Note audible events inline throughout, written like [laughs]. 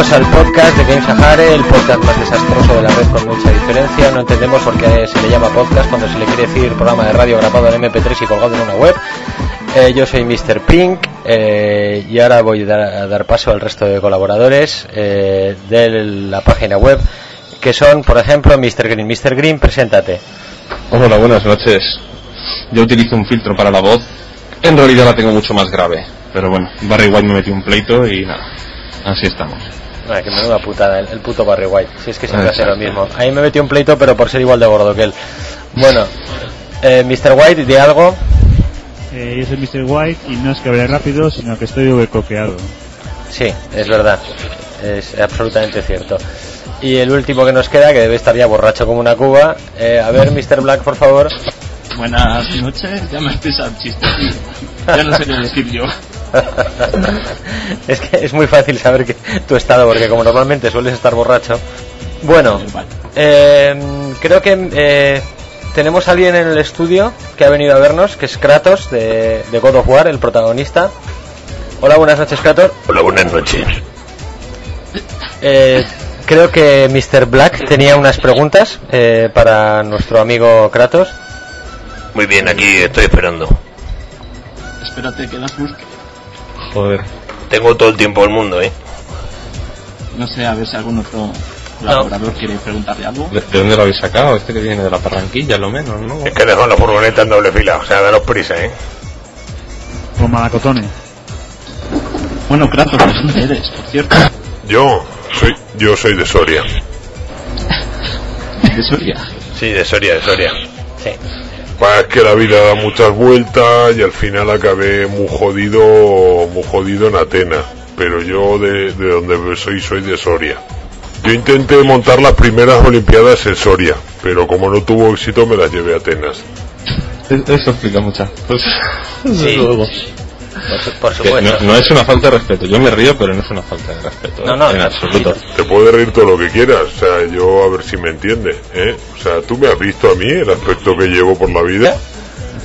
Al podcast de Game Sahare, el podcast más desastroso de la red con mucha diferencia. No entendemos por qué se le llama podcast cuando se le quiere decir programa de radio grabado en MP3 y colgado en una web. Eh, yo soy Mr. Pink eh, y ahora voy a dar, a dar paso al resto de colaboradores eh, de la página web, que son, por ejemplo, Mr. Green. Mr. Green, preséntate. Hola, buenas noches. Yo utilizo un filtro para la voz. En realidad la tengo mucho más grave. Pero bueno, Barry White me metió un pleito y nada. Así estamos. Ay, que menuda putada, el, el puto Barry White. Si es que siempre hace lo mismo. Ahí me metió un pleito, pero por ser igual de gordo que él. Bueno, eh, Mr. White, di algo. Eh, yo soy Mr. White y no es que hable rápido, sino que estoy overcoqueado. Sí, es verdad. Es absolutamente cierto. Y el último que nos queda, que debe estar ya borracho como una cuba. eh, a ver, Mr. Black, por favor. Buenas noches, ya me has pisado el chiste, tío. Ya no sé qué decir yo. [laughs] es que es muy fácil saber que tu estado, porque como normalmente sueles estar borracho. Bueno, eh, creo que eh, tenemos a alguien en el estudio que ha venido a vernos, que es Kratos de, de God of War, el protagonista. Hola, buenas noches, Kratos. Hola, buenas noches. Eh, creo que Mr. Black tenía unas preguntas eh, para nuestro amigo Kratos. Muy bien, aquí estoy esperando. Espérate que las busque. Joder. Tengo todo el tiempo del mundo, ¿eh? No sé, a ver si algún otro colaborador quiere preguntarle algo. ¿De, de dónde lo habéis sacado? Este que viene de la Barranquilla, lo menos, ¿no? Es que dejó la furgoneta en doble fila, o sea, daros prisa, ¿eh? Como malacotones. Bueno, Kratos, ¿de dónde eres, por cierto? Yo soy, yo soy de Soria. De Soria. Sí, de Soria, de Soria. Sí. Es que la vida da muchas vueltas y al final acabé muy jodido, muy jodido en Atenas. Pero yo de, de donde soy, soy de Soria. Yo intenté montar las primeras Olimpiadas en Soria, pero como no tuvo éxito me las llevé a Atenas. Es- Eso explica muchas cosas. Sí. [laughs] Desde luego. Por, su- por Que supuesto. no, no es una falta de respeto. Yo me río, pero no es una falta de respeto. No, no, en absoluto. Te puedes reír todo lo que quieras, o sea, yo a ver si me entiendes, ¿eh? O sea, tú me has visto a mí el aspecto que llevo por la vida.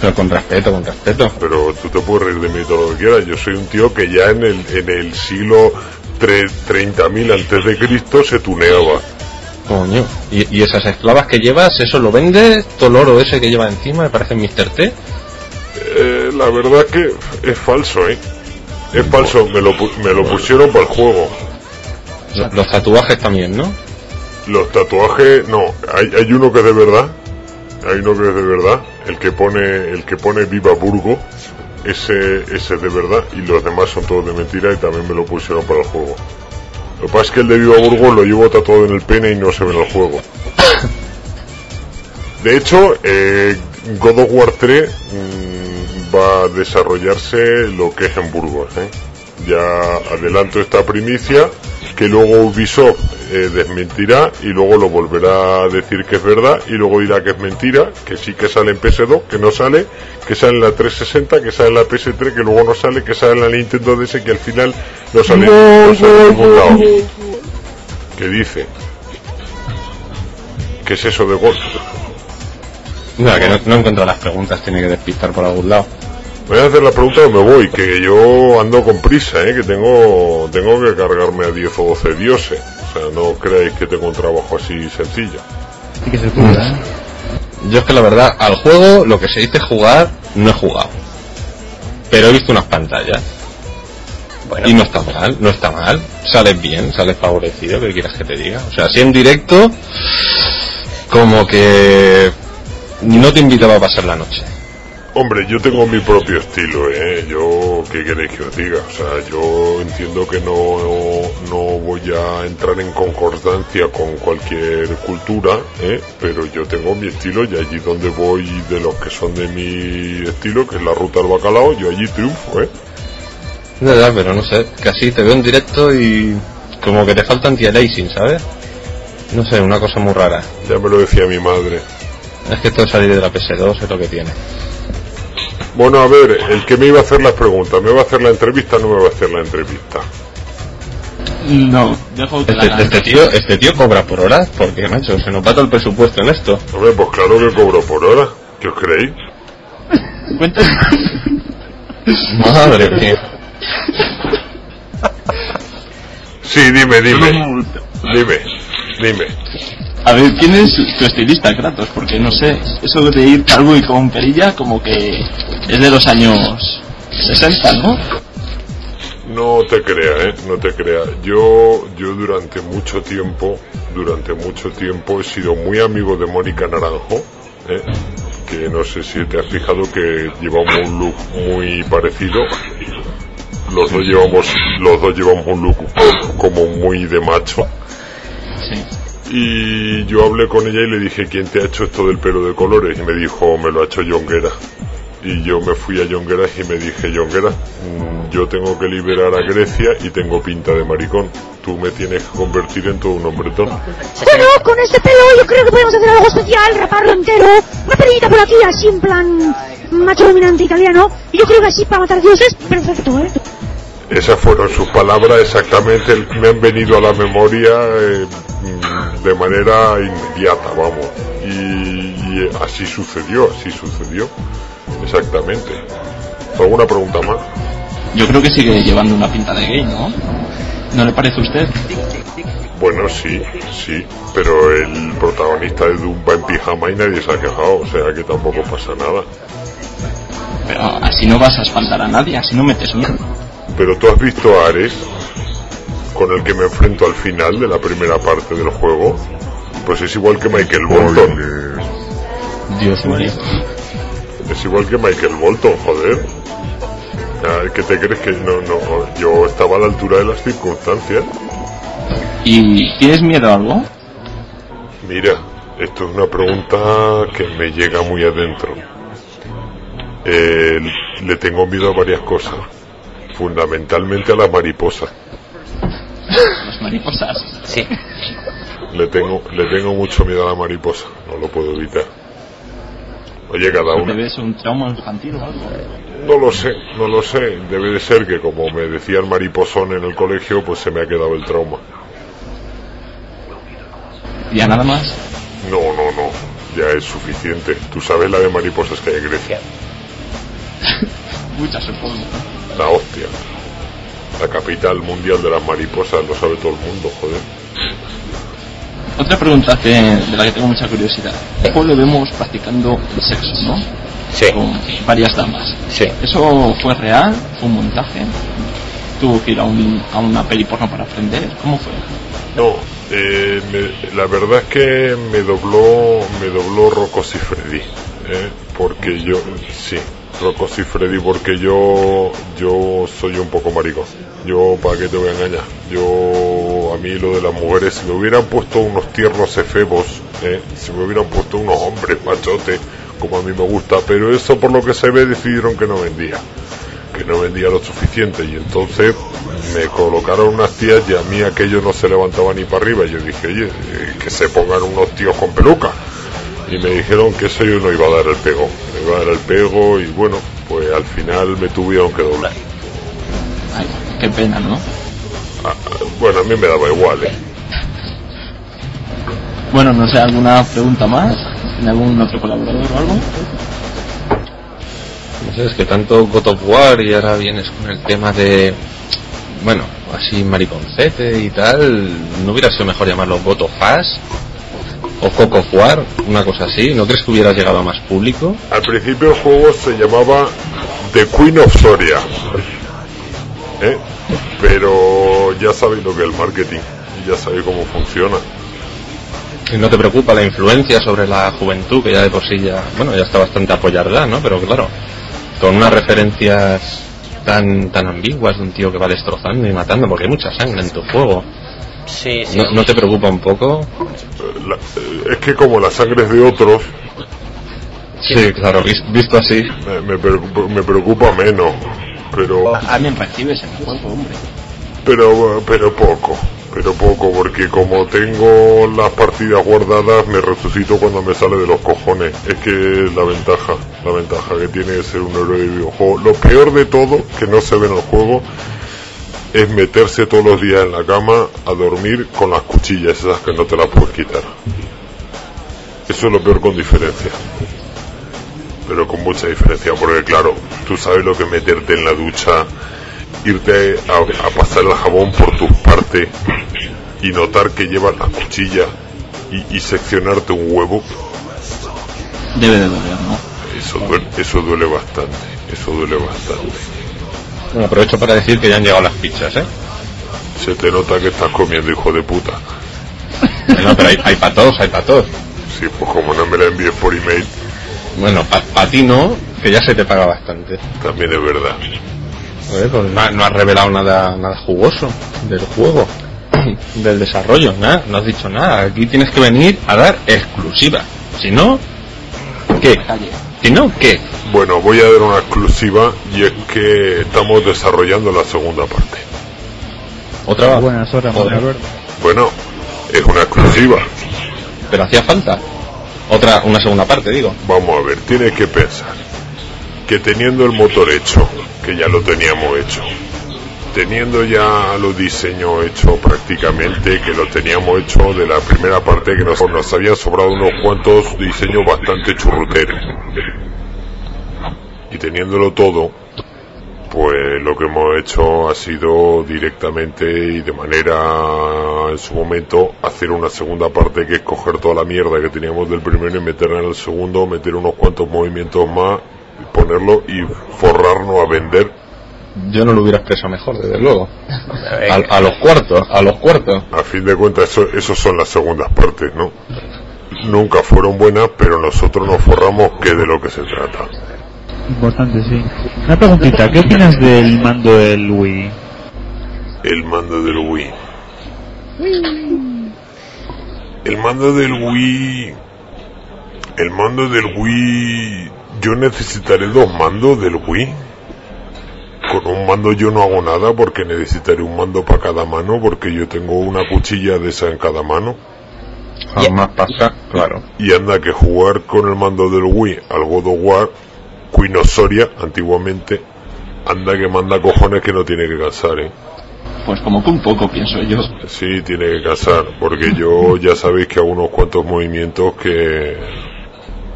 Pero con respeto, con respeto. pero tú te puedes reír de mí todo lo que quieras. Yo soy un tío que ya en el, en el siglo tre- 30.000 antes de Cristo se tuneaba. Coño. ¿Y, y esas esclavas que llevas, eso lo vendes? Todo el oro ese que lleva encima, me parece Mr. T. Eh, la verdad que es falso, ¿eh? Es falso, me lo, me lo pusieron para el juego. Los, tatuajes también, ¿no? Los tatuajes, no, hay, hay uno que es de verdad, hay uno que es de verdad, el que pone, el que pone Viva Burgo, ese, ese es de verdad, y los demás son todos de mentira y también me lo pusieron para el juego. Lo que pasa es que el de Viva Burgo lo llevo tatuado en el pene y no se ve en el juego. [laughs] De hecho, eh, God of War 3 mm, va a desarrollarse lo que es en Burgos. ¿eh? Ya adelanto esta primicia que luego Ubisoft eh, desmentirá y luego lo volverá a decir que es verdad y luego dirá que es mentira, que sí que sale en PS2, que no sale, que sale en la 360, que sale en la PS3, que luego no sale, que sale en la Nintendo DS, que al final no sale, no sale en ningún lado. ¿Qué dice? ¿Qué es eso de golf? Mira, que no, no encuentro las preguntas, tiene que despistar por algún lado. Voy a hacer la pregunta o me voy, que yo ando con prisa, ¿eh? que tengo, tengo que cargarme a 10 o 12 dioses. O sea, no creáis que tengo un trabajo así sencillo. Hay que pura, ¿eh? Yo es que la verdad, al juego, lo que se dice jugar, no he jugado. Pero he visto unas pantallas. Bueno, Y no está mal, no está mal. Sales bien, sales favorecido, que quieras que te diga. O sea, si en directo, como que no te invitaba a pasar la noche. Hombre, yo tengo mi propio estilo, ¿eh? Yo, ¿qué queréis que os diga? O sea, yo entiendo que no, no voy a entrar en concordancia con cualquier cultura, ¿eh? Pero yo tengo mi estilo y allí donde voy de los que son de mi estilo, que es la ruta del bacalao, yo allí triunfo, ¿eh? De verdad, pero no sé, así te veo en directo y como que te falta anti-aliasing, ¿sabes? No sé, una cosa muy rara. Ya me lo decía mi madre. Es que esto de salir de la PS2 es lo que tiene. Bueno, a ver, el que me iba a hacer las preguntas, ¿me va a hacer la entrevista o no me va a hacer la entrevista? No, dejo que la Este, este tío, este tío cobra por hora, porque macho, se nos va todo el presupuesto en esto. Hombre, pues claro que cobro por hora. ¿Qué os creéis? Cuéntame. Madre mía. Sí, dime, dime. Dime, dime. A ver, ¿quién es tu estilista, Kratos? Porque no sé, eso de ir calvo y con perilla como que es de los años 60, ¿no? No te creas, ¿eh? No te creas. Yo, yo durante mucho tiempo, durante mucho tiempo he sido muy amigo de Mónica Naranjo, ¿eh? que no sé si te has fijado que llevamos un look muy parecido. Los dos llevamos, los dos llevamos un look como muy de macho. Sí. Y yo hablé con ella y le dije, ¿quién te ha hecho esto del pelo de colores? Y me dijo, me lo ha hecho Yonguera. Y yo me fui a Yongueras y me dije, Yongueras, mm, yo tengo que liberar a Grecia y tengo pinta de maricón. Tú me tienes que convertir en todo un hombretón. Bueno, con este pelo yo creo que podemos hacer algo especial, raparlo entero, una perillita por aquí, así en plan macho dominante italiano. Y yo creo que así para matar dioses, perfecto, ¿eh? Esas fueron sus palabras exactamente, me han venido a la memoria eh, de manera inmediata, vamos. Y, y así sucedió, así sucedió. Exactamente. ¿Alguna pregunta más? Yo creo que sigue llevando una pinta de gay, ¿no? ¿No le parece a usted? Bueno, sí, sí, pero el protagonista de Doom va en pijama y nadie se ha quejado, o sea que tampoco pasa nada. Pero así no vas a espantar a nadie, así no metes miedo. Pero tú has visto a Ares, con el que me enfrento al final de la primera parte del juego, pues es igual que Michael Bolton. Dios mío. Es igual que Michael Bolton, joder. ¿Qué te crees que no, no? Yo estaba a la altura de las circunstancias. ¿Y tienes miedo a algo? Mira, esto es una pregunta que me llega muy adentro. Eh, le tengo miedo a varias cosas, fundamentalmente a las mariposas. Las mariposas. Sí. Le tengo, le tengo mucho miedo a la mariposa, no lo puedo evitar. Oye, cada ¿Te uno. ves un trauma infantil o algo? No lo sé, no lo sé. Debe de ser que como me decían mariposón en el colegio, pues se me ha quedado el trauma. ¿Ya nada más? No, no, no. Ya es suficiente. Tú sabes la de mariposas que hay en Grecia. [laughs] Muchas, supongo. La hostia. La capital mundial de las mariposas, lo sabe todo el mundo, joder. Otra pregunta que, de la que tengo mucha curiosidad. Juego lo vemos practicando el sexo, ¿no? Sí. Con varias damas. Sí. ¿Eso fue real? ¿Fue un montaje? ¿Tuvo que ir a, un, a una peli porno para aprender? ¿Cómo fue? No, eh, me- la verdad es que me dobló, me dobló Rocco Freddy, ¿eh? porque yo, sí, Rocco Freddy, porque yo, yo soy un poco maricón. Yo, ¿para qué te voy a engañar? Yo, a mí lo de las mujeres, si me hubieran puesto unos tiernos efebos, ¿eh? si me hubieran puesto unos hombres machotes, como a mí me gusta, pero eso por lo que se ve decidieron que no vendía que no vendía lo suficiente y entonces me colocaron unas tías y a mí aquello no se levantaba ni para arriba y yo dije oye eh, que se pongan unos tíos con peluca y me dijeron que eso yo no iba a dar el pego me iba a dar el pego y bueno pues al final me tuvieron que doblar Ay, qué pena, ¿no? Ah, ah, bueno a mí me daba igual ¿eh? Bueno, no sé, ¿alguna pregunta más? ¿En algún otro colaborador o algo? No sé, es que tanto God of War y ahora vienes con el tema de. Bueno, así mariconcete y tal. ¿No hubiera sido mejor llamarlo God of Us? ¿O Coco War? Una cosa así. ¿No crees que hubieras llegado a más público? al principio el juego se llamaba The Queen of Soria ¿eh? pero ya sabéis lo que es el marketing ya sabéis cómo funciona ¿Y no te preocupa la influencia sobre la juventud, que ya de por sí ya. Bueno, ya está bastante apoyada, ¿no? Pero claro, con unas referencias tan tan ambiguas de un tío que va destrozando y matando, porque hay mucha sangre en tu juego. Sí, sí. ¿No, no te preocupa un poco? La- eh, es que como la sangre es de otros Sí, claro, vis- visto así. me, me preocupa, me preocupa menos pero Ah, me recibes en el juego, hombre. pero pero poco pero poco porque como tengo las partidas guardadas me resucito cuando me sale de los cojones es que es la ventaja la ventaja que tiene de ser un héroe de videojuego lo peor de todo que no se ve en el juego es meterse todos los días en la cama a dormir con las cuchillas esas que no te las puedes quitar eso es lo peor con diferencia pero con mucha diferencia porque claro tú sabes lo que es meterte en la ducha irte a, a pasar el jabón por tus partes y notar que llevas la cuchilla y, y seccionarte un huevo, Debe de doler, ¿no? eso duele, eso duele bastante, eso duele bastante. Bueno, aprovecho para decir que ya han llegado las pizzas, ¿eh? Se te nota que estás comiendo, hijo de puta. No, pero hay, hay para todos, hay para todos. Sí, pues como no me la envíes por email, Bueno, para ti no, que ya se te paga bastante. también es verdad. Pues no, no has revelado nada, nada jugoso del juego, del desarrollo, nada, no has dicho nada. Aquí tienes que venir a dar exclusiva. Si no, ¿qué? Calle. Si no, ¿qué? Bueno, voy a dar una exclusiva y es que estamos desarrollando la segunda parte. Otra vez. Buenas horas, Alberto. Bueno, es una exclusiva. Pero hacía falta. Otra, una segunda parte, digo. Vamos a ver, tienes que pensar que teniendo el motor hecho, que ya lo teníamos hecho, teniendo ya los diseños hechos prácticamente, que lo teníamos hecho de la primera parte, que nos, nos habían sobrado unos cuantos diseños bastante churruteros. Y teniéndolo todo, pues lo que hemos hecho ha sido directamente y de manera en su momento hacer una segunda parte que es coger toda la mierda que teníamos del primero y meterla en el segundo, meter unos cuantos movimientos más, ponerlo y forrarnos a vender. Yo no lo hubiera expresado mejor, desde luego. [laughs] A, a los cuartos, a los cuartos. A fin de cuentas, eso, esos son las segundas partes, ¿no? Nunca fueron buenas, pero nosotros nos forramos que de lo que se trata. Importante, sí. Una preguntita, ¿qué opinas del mando del Wii? El mando del Wii. El mando del Wii. El mando del Wii. Yo necesitaré dos mandos del Wii. Con un mando yo no hago nada porque necesitaré un mando para cada mano porque yo tengo una cuchilla de esa en cada mano. Jamás pasa, claro. Y anda que jugar con el mando del Wii al God of War, Queen of Soria, antiguamente, anda que manda cojones que no tiene que casar, ¿eh? Pues como que un poco, pienso yo. Sí, tiene que casar, porque yo ya sabéis que hago unos cuantos movimientos que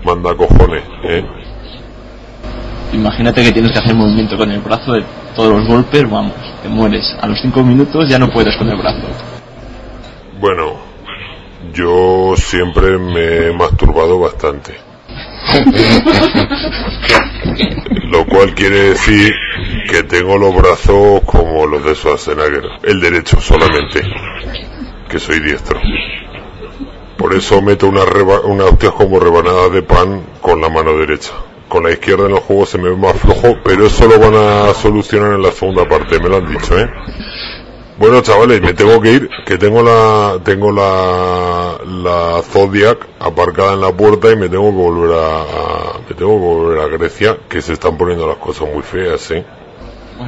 manda cojones, ¿eh? Imagínate que tienes que hacer movimiento con el brazo de todos los golpes, vamos, te mueres. A los 5 minutos ya no puedes con el brazo. Bueno, yo siempre me he masturbado bastante. [laughs] Lo cual quiere decir que tengo los brazos como los de Schwarzenegger, el derecho solamente, que soy diestro. Por eso meto unas unas hostias como rebanadas de pan con la mano derecha. Con la izquierda en el juego se me ve más flojo, pero eso lo van a solucionar en la segunda parte, me lo han dicho, ¿eh? Bueno, chavales, me tengo que ir, que tengo la tengo la la Zodiac aparcada en la puerta y me tengo que volver a, a- me tengo que volver a Grecia, que se están poniendo las cosas muy feas, ¿eh?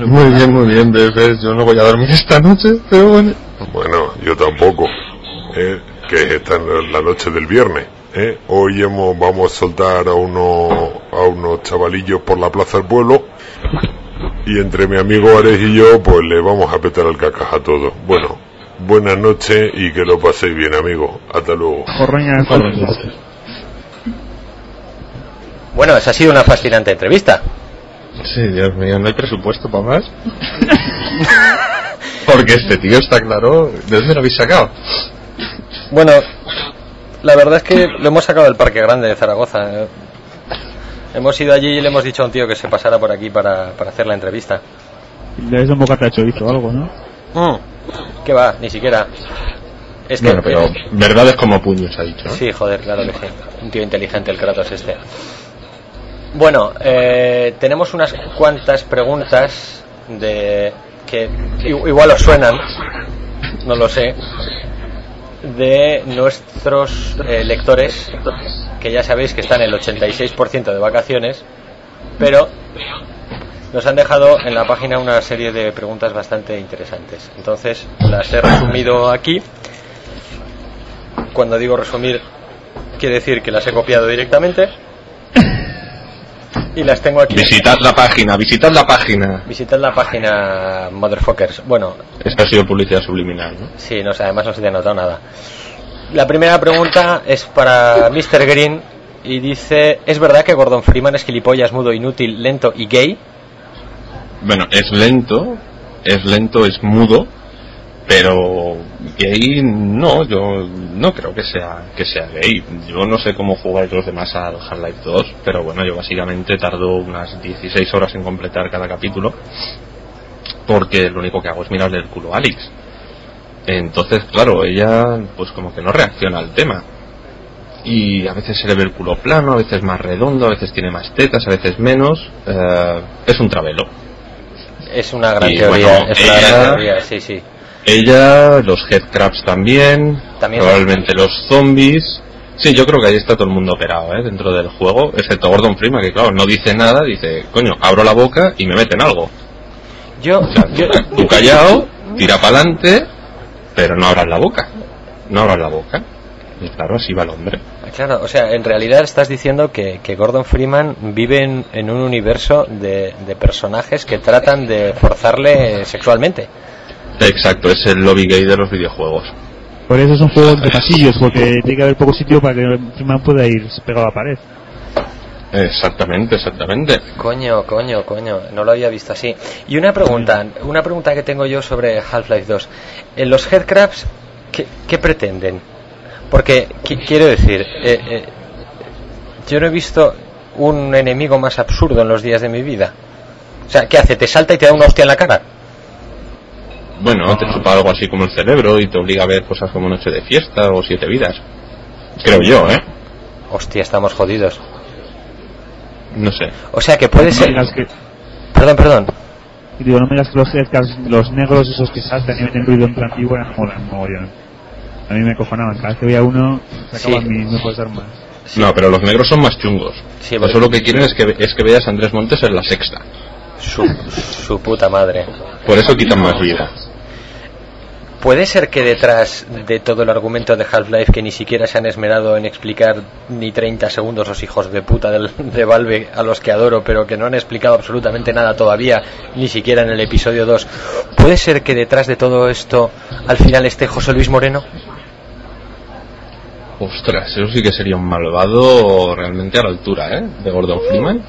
Muy bien, muy bien, bebés. Yo no voy a dormir esta noche, pero bueno. Bueno, yo tampoco, ¿eh? que esta es la noche del viernes. ¿eh? Hoy hemos, vamos a soltar a, uno, a unos chavalillos por la plaza del pueblo y entre mi amigo Ares y yo pues le vamos a petar el cacas a todos. Bueno, buenas noches y que lo paséis bien amigo. Hasta luego. Bueno, esa ha sido una fascinante entrevista. Sí, Dios mío, no hay presupuesto para más. [laughs] Porque este tío está claro. ¿De dónde lo habéis sacado? Bueno, la verdad es que lo hemos sacado del Parque Grande de Zaragoza. Eh. Hemos ido allí y le hemos dicho a un tío que se pasara por aquí para, para hacer la entrevista. Le des un bocata de chorizo o algo, ¿no? Mm, ¿Qué va? Ni siquiera. Es que, Bueno, pero eh, verdades como puños ha dicho. ¿no? Sí, joder, claro que sí. Un tío inteligente el Kratos este. Bueno, eh, tenemos unas cuantas preguntas de que igual os suenan, no lo sé, de nuestros eh, lectores que ya sabéis que están el 86% de vacaciones, pero nos han dejado en la página una serie de preguntas bastante interesantes. Entonces las he resumido aquí. Cuando digo resumir, quiere decir que las he copiado directamente. Y las tengo aquí. Visitad la página, visitad la página. Visitad la página Motherfuckers. Bueno, Esta ha sido publicidad subliminal, ¿no? sí, no además no se te ha notado nada. La primera pregunta es para Mr. Green y dice: ¿Es verdad que Gordon Freeman es gilipollas, mudo, inútil, lento y gay? Bueno, es lento, es lento, es mudo, pero gay no, yo no creo que sea que sea gay. Yo no sé cómo jugáis los demás al Half-Life 2, pero bueno, yo básicamente tardo unas 16 horas en completar cada capítulo, porque lo único que hago es mirarle el culo a Alex. Entonces, claro, ella pues como que no reacciona al tema. Y a veces se le ve el culo plano, a veces más redondo, a veces tiene más tetas, a veces menos. Eh, es un travelo. Es una gran Y, teoría, bueno, es una ella- gran teoría, sí, sí. Ella, los headcrabs también, También. probablemente los zombies. Sí, yo creo que ahí está todo el mundo operado ¿eh? dentro del juego, excepto Gordon Freeman, que claro, no dice nada, dice, coño, abro la boca y me meten algo. Yo, O sea, yo, tú callado, tira para adelante, pero no abras la boca. No abras la boca. Y claro, así va el hombre. Claro, o sea, en realidad estás diciendo que, que Gordon Freeman vive en, en un universo de, de personajes que tratan de forzarle sexualmente. Exacto, es el lobby gay de los videojuegos. Por eso es un juego de pasillos, porque tiene que haber poco sitio para que Freeman pueda ir pegado a la pared. Exactamente, exactamente. Coño, coño, coño, no lo había visto así. Y una pregunta, una pregunta que tengo yo sobre Half-Life 2. En los headcrabs, ¿qué, qué pretenden? Porque, qui- quiero decir, eh, eh, yo no he visto un enemigo más absurdo en los días de mi vida. O sea, ¿qué hace? ¿Te salta y te da una hostia en la cara? Bueno, te chupa algo así como el cerebro y te obliga a ver cosas como Noche de Fiesta o Siete Vidas. Creo yo, ¿eh? Hostia, estamos jodidos. No sé. O sea, que puede No ser... que, Perdón, perdón. y digo, no me digas que los, negros esos que saltan y meten ruido en plan no molan mogollón. A mí me cojonaban, cada vez que veía uno sacaban Sí. mis mejores armas. No, pero los negros son más chungos. Sí, Eso lo que quieren es que, es que veas a Andrés Montes en la sexta. Su, su puta madre. Por eso quitan más vida. ¿Puede ser que detrás de todo el argumento de Half-Life que ni siquiera se han esmerado en explicar ni 30 segundos los hijos de puta del- de Valve a los que adoro, pero que no han explicado absolutamente nada todavía, ni siquiera en el episodio 2? ¿Puede ser que detrás de todo esto al final esté José Luis Moreno? Ostras, eso sí que sería un malvado realmente a la altura, ¿eh? De Gordon Freeman.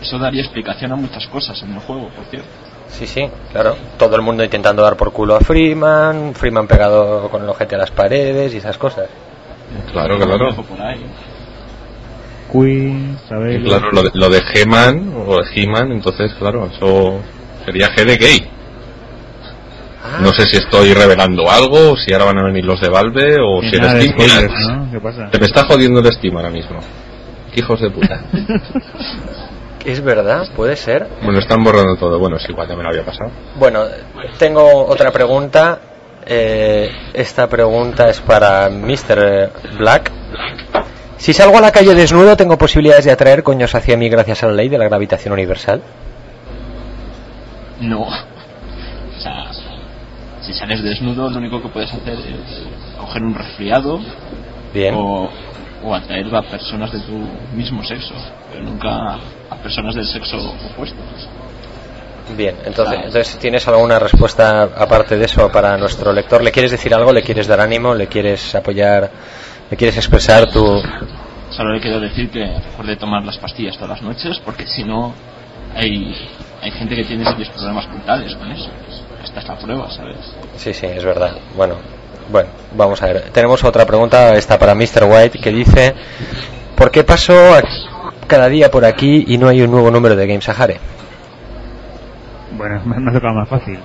Eso daría explicación a muchas cosas en el juego, por cierto. Sí, sí, claro. Todo el mundo intentando dar por culo a Freeman, Freeman pegado con el ojete a las paredes y esas cosas. Claro, claro. Queen. Claro, lo de, lo de He-Man o de He-Man, entonces, claro, eso sería G de gay. Ah, No sé si estoy revelando algo, o si ahora van a venir los de Valve, o Y si de Steam. spoilers, Mira, ¿no? ¿Qué pasa? Se me está jodiendo el Steam ahora mismo. Qué hijos de puta. [laughs] es verdad, puede ser. Bueno, están borrando todo. Bueno, es igual, ya me lo había pasado. Bueno, tengo otra pregunta. Eh, esta pregunta es para Mr. Black. Si salgo a la calle desnudo, ¿tengo posibilidades de atraer coños hacia mí gracias a la ley de la gravitación universal? No. O sea, si sales desnudo, lo único que puedes hacer es coger un resfriado Bien. o, o atraer a personas de tu mismo sexo, pero nunca a personas del sexo opuesto. Bien, entonces, entonces, ¿tienes alguna respuesta aparte de eso para nuestro lector? ¿Le quieres decir algo? ¿Le quieres dar ánimo? ¿Le quieres apoyar? ¿Le quieres expresar tu...? Solo le quiero decir que recuerde tomar las pastillas todas las noches, porque si no, hay, hay gente que tiene serios problemas mentales con eso. Esta es la prueba, ¿sabes? Sí, sí, es verdad. Bueno, bueno, vamos a ver. Tenemos otra pregunta, esta para Mr. White, que dice, ¿por qué paso a- cada día por aquí y no hay un nuevo número de Game Sahare? Bueno, me, me ha tocado más fácil.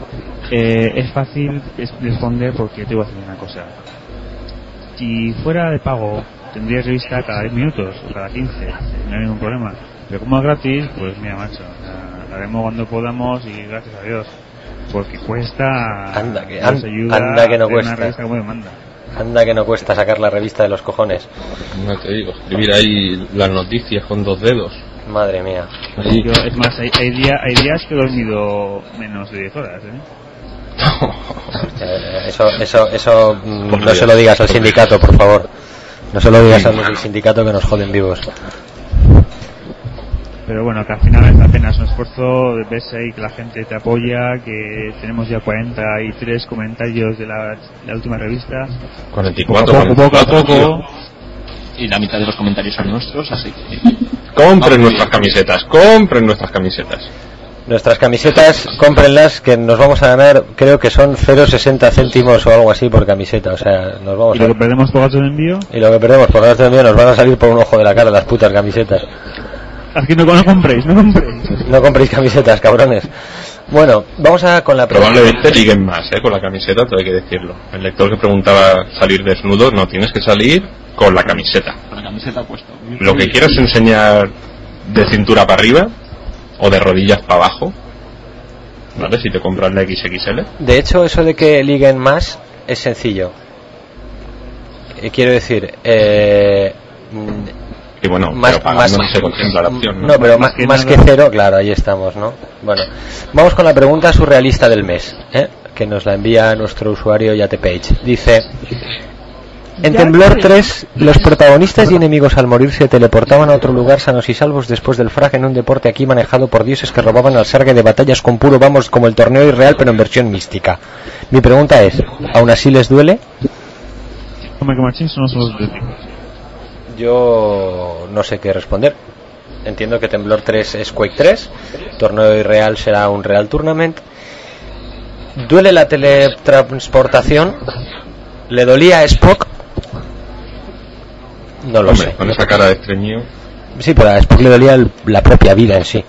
Eh, es fácil es- responder porque te voy a decir una cosa. Si fuera de pago, tendría revista cada 10 minutos o cada 15, no hay ningún problema. Pero como es gratis, pues mira, macho, la- haremos cuando podamos y gracias a Dios. Porque cuesta. Anda que- an- ayuda anda que no cuesta. Una revista como demanda. Anda que no cuesta sacar la revista de los cojones. No te digo, escribir ahí las noticias con dos dedos. Madre mía. Ahí. Yo, es más, hay, hay, día- hay días que he dormido menos de 10 horas, ¿eh? [laughs] Eh, Eso, eso, eso, mm, no se lo digas al sindicato, por favor. No se lo digas Sí, a los del bueno. sindicato que nos joden vivos. Pero bueno, que al final es apenas un esfuerzo, ves ahí que la gente te apoya, que tenemos ya 43 comentarios de la, la última revista. 44, poco, poco a 44, tío. poco. Y la mitad de los comentarios son nuestros, así que Compren Vamos nuestras camisetas, compren nuestras camisetas. Nuestras camisetas, cómprenlas, que nos vamos a ganar, creo que son 0,60 céntimos o algo así por camiseta. O sea, nos vamos Y lo a... que perdemos por gastos de envío, Y lo que perdemos por gastos de envío nos van a salir por un ojo de la cara las putas camisetas. Aquí no, no compréis, no compréis. No compréis camisetas, cabrones. Bueno, vamos a con la pregunta. Probablemente liguen más, ¿eh? Con la camiseta, todo hay que decirlo. El lector que preguntaba salir desnudo, no, tienes que salir con la camiseta. Con la camiseta puesta. Lo que quieras enseñar de cintura para arriba o de rodillas para abajo, ¿vale? Si te compras la XXL. De hecho, eso de que liguen más es sencillo. Eh, quiero decir, eh, Y bueno, Más- pero pagando más- no se contempla la opción, ¿no? No, pero más, que más que nada- cero, claro, ahí estamos, ¿no? Bueno, vamos con la pregunta surrealista del mes, ¿eh? que nos la envía nuestro usuario Yatepage. Dice, en Temblor 3, los protagonistas y enemigos al morir se teleportaban a otro lugar sanos y salvos después del frag en un deporte aquí manejado por dioses que robaban al sargue de batallas con puro vamos como el torneo irreal pero en versión mística. Mi pregunta es, ¿aún así les duele? Hombre, que Machín son los. Yo no sé qué responder. Entiendo que Temblor 3 es Quake 3, Torneo Irreal será un Real Tournament. ¿Duele la teletransportación? ¿Le dolía a Spock? No lo Hombre, sé. con esa cara de estreñido, Sí, pero a Spock le dolía el- la propia vida en sí.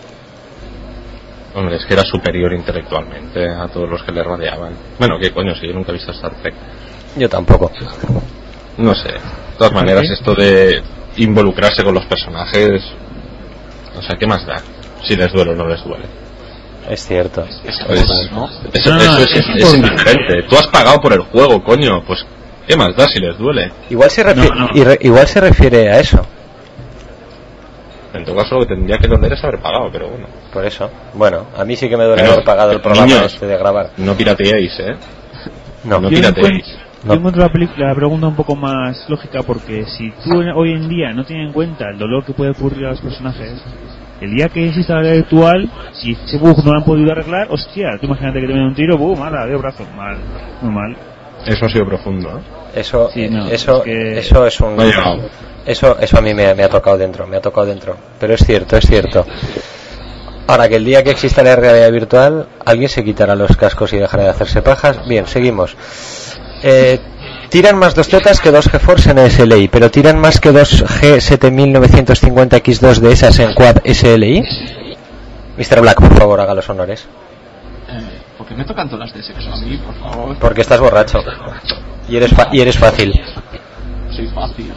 hombre, es que era superior intelectualmente a todos los que le rodeaban. Bueno, qué coño, si yo nunca he visto Star Trek. Yo tampoco. No sé. De todas maneras, esto de involucrarse con los personajes, o sea, ¿qué más da? Si les duele o no les duele. Es cierto. ¿no? eso, No, no, eso es, es es indiferente. Tú has pagado por el juego, coño. Pues, ¿qué más da si les duele? Igual se, refi- No, no. y re- igual se refiere a eso. En todo caso, lo que tendría que doler es haber pagado, pero bueno. Por eso. Bueno, a mí sí que me duele Pero, haber pagado el programa niños, este de grabar. No pirateéis, ¿eh? No. no pirateéis. No. yo encuentro la, la pregunta un poco más lógica porque si tú hoy en día no tienes en cuenta el dolor que puede ocurrir a los personajes, el día que exista la realidad virtual, si ese bug no lo han podido arreglar, hostia, tú imagínate que te viene un tiro, boom, mala, de brazo, mal, muy mal. Eso ha sido profundo, ¿eh? Eso, Sí, no, eso, es que- eso es un. No ha llegado. Eso, eso a mí me, me ha tocado dentro, me ha tocado dentro. Pero es cierto, es cierto. Ahora que el día que exista la realidad virtual, alguien se quitará los cascos y dejará de hacerse pajas. Bien, seguimos. Eh, tiran más dos tetas que dos GeForce en SLI, pero tiran más que dos G7950X2 de esas en Quad SLI. Mr. Black, por favor, haga los honores. Eh, ¿Por qué me tocan todas las de sexo a mí, por favor? Porque estás borracho. Y eres, fa- y eres fácil. Soy fácil.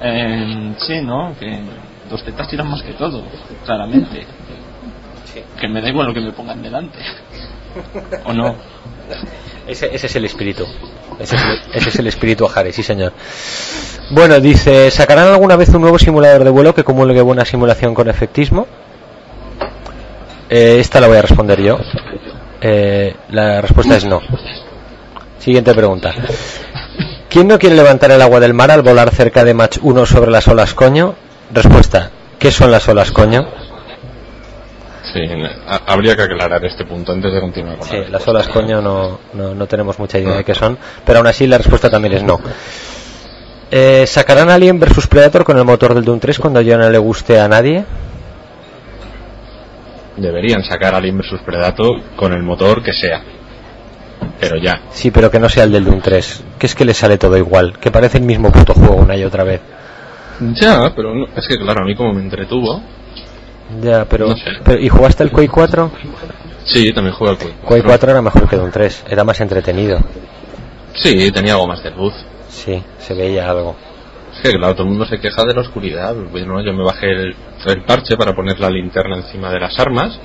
Eh, sí, ¿no? Que dos tetas tiran más que todo, claramente. Que me da igual lo que me pongan delante. ¿O no? Ese, ese es el espíritu. Ese es el, espíritu Ajare, sí señor. Bueno, dice, ¿sacarán alguna vez un nuevo simulador de vuelo que comulgue buena simulación con efectismo? Eh, esta la voy a responder yo. Eh, la respuesta es no. Siguiente pregunta. ¿Quién no quiere levantar el agua del mar al volar cerca de Mach 1 sobre las olas coño? Respuesta. ¿Qué son las olas coño? Sí, ha- habría que aclarar este punto antes de continuar con Sí, la las olas coño no, no, no tenemos mucha idea de qué son, pero aún así la respuesta también es no. Eh, ¿Sacarán Alien vs Predator con el motor del Doom 3 cuando ya no le guste a nadie? Deberían sacar Alien vs Predator con el motor que sea. Pero ya. Sí, pero que no sea el del Doom 3, que es que le sale todo igual, que parece el mismo puto juego una y otra vez. Ya, pero no- es que claro, a mí como me entretuvo. Ya, pero, No sé. pero ¿y jugaste el Quake 4? Sí, también juega el Quake Quake 4 era mejor que Doom 3, era más entretenido. Sí, tenía algo más de luz. Sí, se veía algo. Es que claro, todo el mundo se queja de la oscuridad. Bueno, yo me bajé el, el parche para poner la linterna encima de las armas.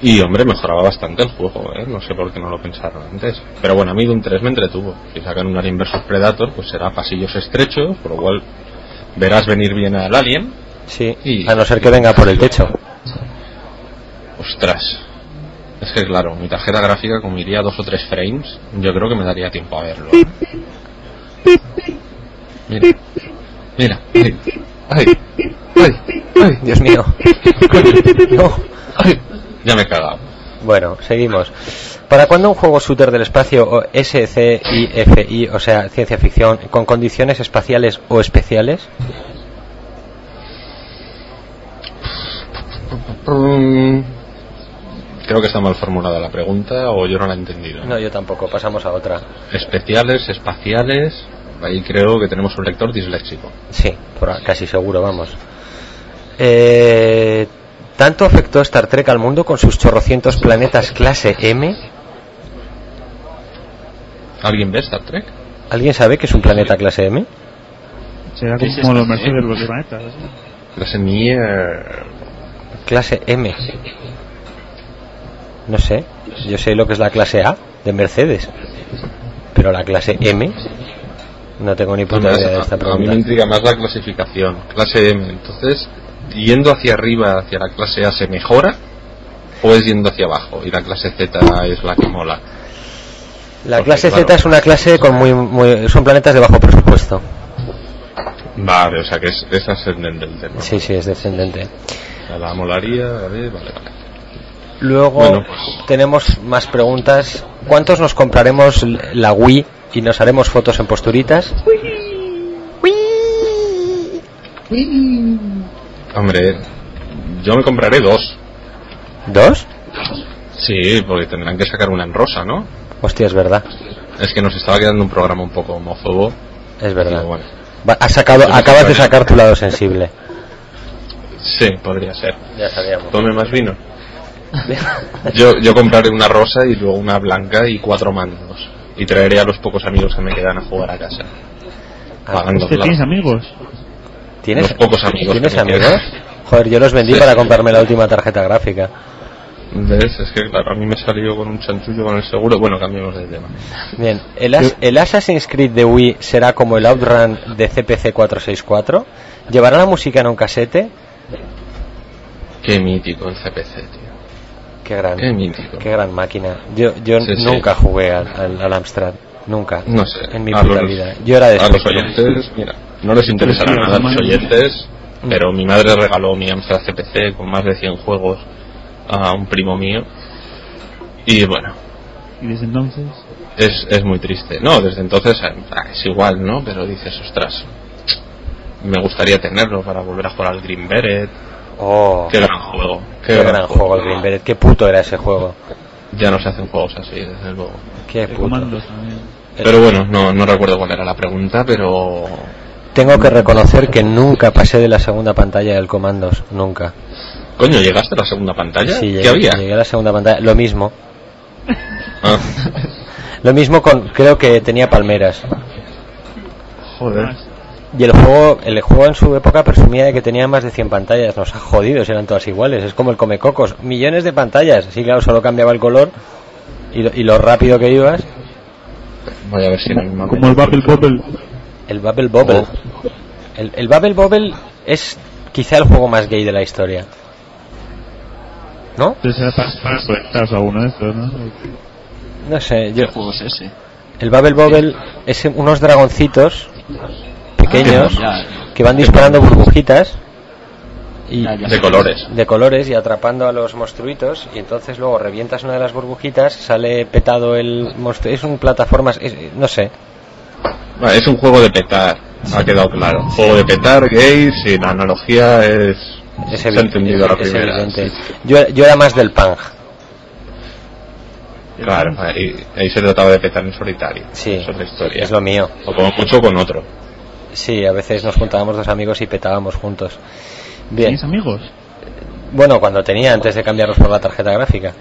Y hombre, mejoraba bastante el juego, ¿eh? No sé por qué no lo pensaron antes. Pero bueno, a mí Doom 3 me entretuvo. Si sacan un Alien vs Predator, pues será pasillos estrechos, por lo cual verás venir bien al Alien. Sí, Y- a no ser que venga por el techo. Ostras. Es que claro, mi tarjeta gráfica, como iría dos o tres frames, yo creo que me daría tiempo a verlo. ¿eh? Mira, mira, ay, ay, ay, ay, Dios mío. No. ay. Ya me he cagado. Bueno, seguimos. ¿Para cuándo un juego shooter del espacio o SCIFI, o sea, ciencia ficción, con condiciones espaciales o especiales? Creo que está mal formulada la pregunta o yo no la he entendido. No, yo tampoco. Pasamos a otra. Especiales, espaciales. Ahí creo que tenemos un lector disléxico. Sí, por a- casi seguro, vamos. Eh, ¿Tanto afectó Star Trek al mundo con sus chorrocientos planetas clase M? ¿Alguien ve Star Trek? ¿Alguien sabe que es un planeta clase M? Será ¿Qué como, los Mercedes eh? de los planetas. así. La semilla. Clase M. No sé. Yo sé lo que es la clase A de Mercedes. Pero la clase M. No tengo ni puta idea de esta a mí me pregunta. intriga más la clasificación. Clase M. Entonces, yendo hacia arriba, hacia la clase A, ¿se mejora? ¿O es yendo hacia abajo? Y la clase Z es la que mola. La Porque, clase Z es una clase con muy, muy. Son planetas de bajo presupuesto. Vale, o sea que es, es ascendente el tema. Sí, sí, es descendente. La molaría, a ver, vale, vale. Luego Bueno, pues- tenemos más preguntas. ¿Cuántos nos compraremos la Wii y nos haremos fotos en posturitas? Hombre, yo me compraré dos. ¿Dos? Sí, porque tendrán que sacar una en rosa, ¿no? Hostia, es verdad. Es que nos estaba quedando un programa un poco homófobo. Es verdad. Bueno, Va- has sacado, acabas de sacar tu lado sensible. Sí, podría ser. Ya sabíamos. Tome más vino. [laughs] Yo, yo compraré una rosa y luego una blanca y cuatro mandos. Y traeré a los pocos amigos que me quedan a jugar a casa. Pagando, ¿Usted claro. tienes amigos? ¿Tienes, Los pocos amigos ¿Tienes que amigos? Joder, yo los vendí Sí. para comprarme la última tarjeta gráfica. ¿Ves? Es que claro, a mí me salió con un chanchullo con el seguro. Bueno, cambiemos de tema. Bien, ¿el, As- el Assassin's Creed de Wii será como el Outrun de CPC 464? ¿Llevará la música en un casete? Qué mítico el CPC, tío. Qué gran, Qué mítico. qué gran máquina. Yo, yo Sí, sí. nunca jugué al, al, al Amstrad. Nunca. No sé. En mi puta los- vida. Yo era de A los oyentes, mira, no les interesará nada a los oyentes, pero mi madre regaló mi Amstrad CPC con más de 100 juegos a un primo mío. Y bueno, Y desde entonces... es, es muy triste. No, desde entonces ah, es igual, ¿no? Pero dices, ostras, me gustaría tenerlo para volver a jugar al Green Beret. Oh, Qué gran juego. qué gran juego el Green Beret. Qué puto era ese juego. Ya no se hacen juegos así, desde luego. Qué puto. Pero bueno, no, no recuerdo cuál era la pregunta, pero Tengo que reconocer que nunca pasé de la segunda pantalla del Comandos. Nunca. Coño, ¿llegaste a la segunda pantalla? Sí, ¿Qué llegué, había? llegué a la segunda pantalla. Lo mismo. Ah, Lo mismo con. Creo que tenía palmeras. joder. Y el juego, el juego en su época presumía de que tenía más de 100 pantallas. Nos ha jodido, si eran todas iguales. Es como el Comecocos. Millones de pantallas. Sí, claro, solo cambiaba el color y lo, y lo rápido que ibas. Voy a ver si misma Como el Bubble Bubble. El Bubble Bobble. El, el Bubble Bobble es quizá el juego más gay de la historia. ¿No? ¿no? No sé, ¿Qué yo. juego es ese? El Bubble Bobble es unos dragoncitos pequeños Ah, que van disparando burbujitas y De colores. de colores y atrapando a los monstruitos y entonces luego revientas una de las burbujitas, sale petado el monstruo. Es un plataformas, es- no sé. Vale, es un juego de petar, ha quedado claro. Juego de petar, gays, y la analogía es. Es, se ha entendido la primera. sí. Yo, yo era más del punk. Claro, ahí, ahí se trataba de petar en solitario. Sí, es otra historia. es lo mío. O como mucho con otro. Sí, a veces nos juntábamos dos amigos y petábamos juntos. Bien. ¿Tienes amigos? Bueno, cuando tenía, antes de cambiarlos por la tarjeta gráfica.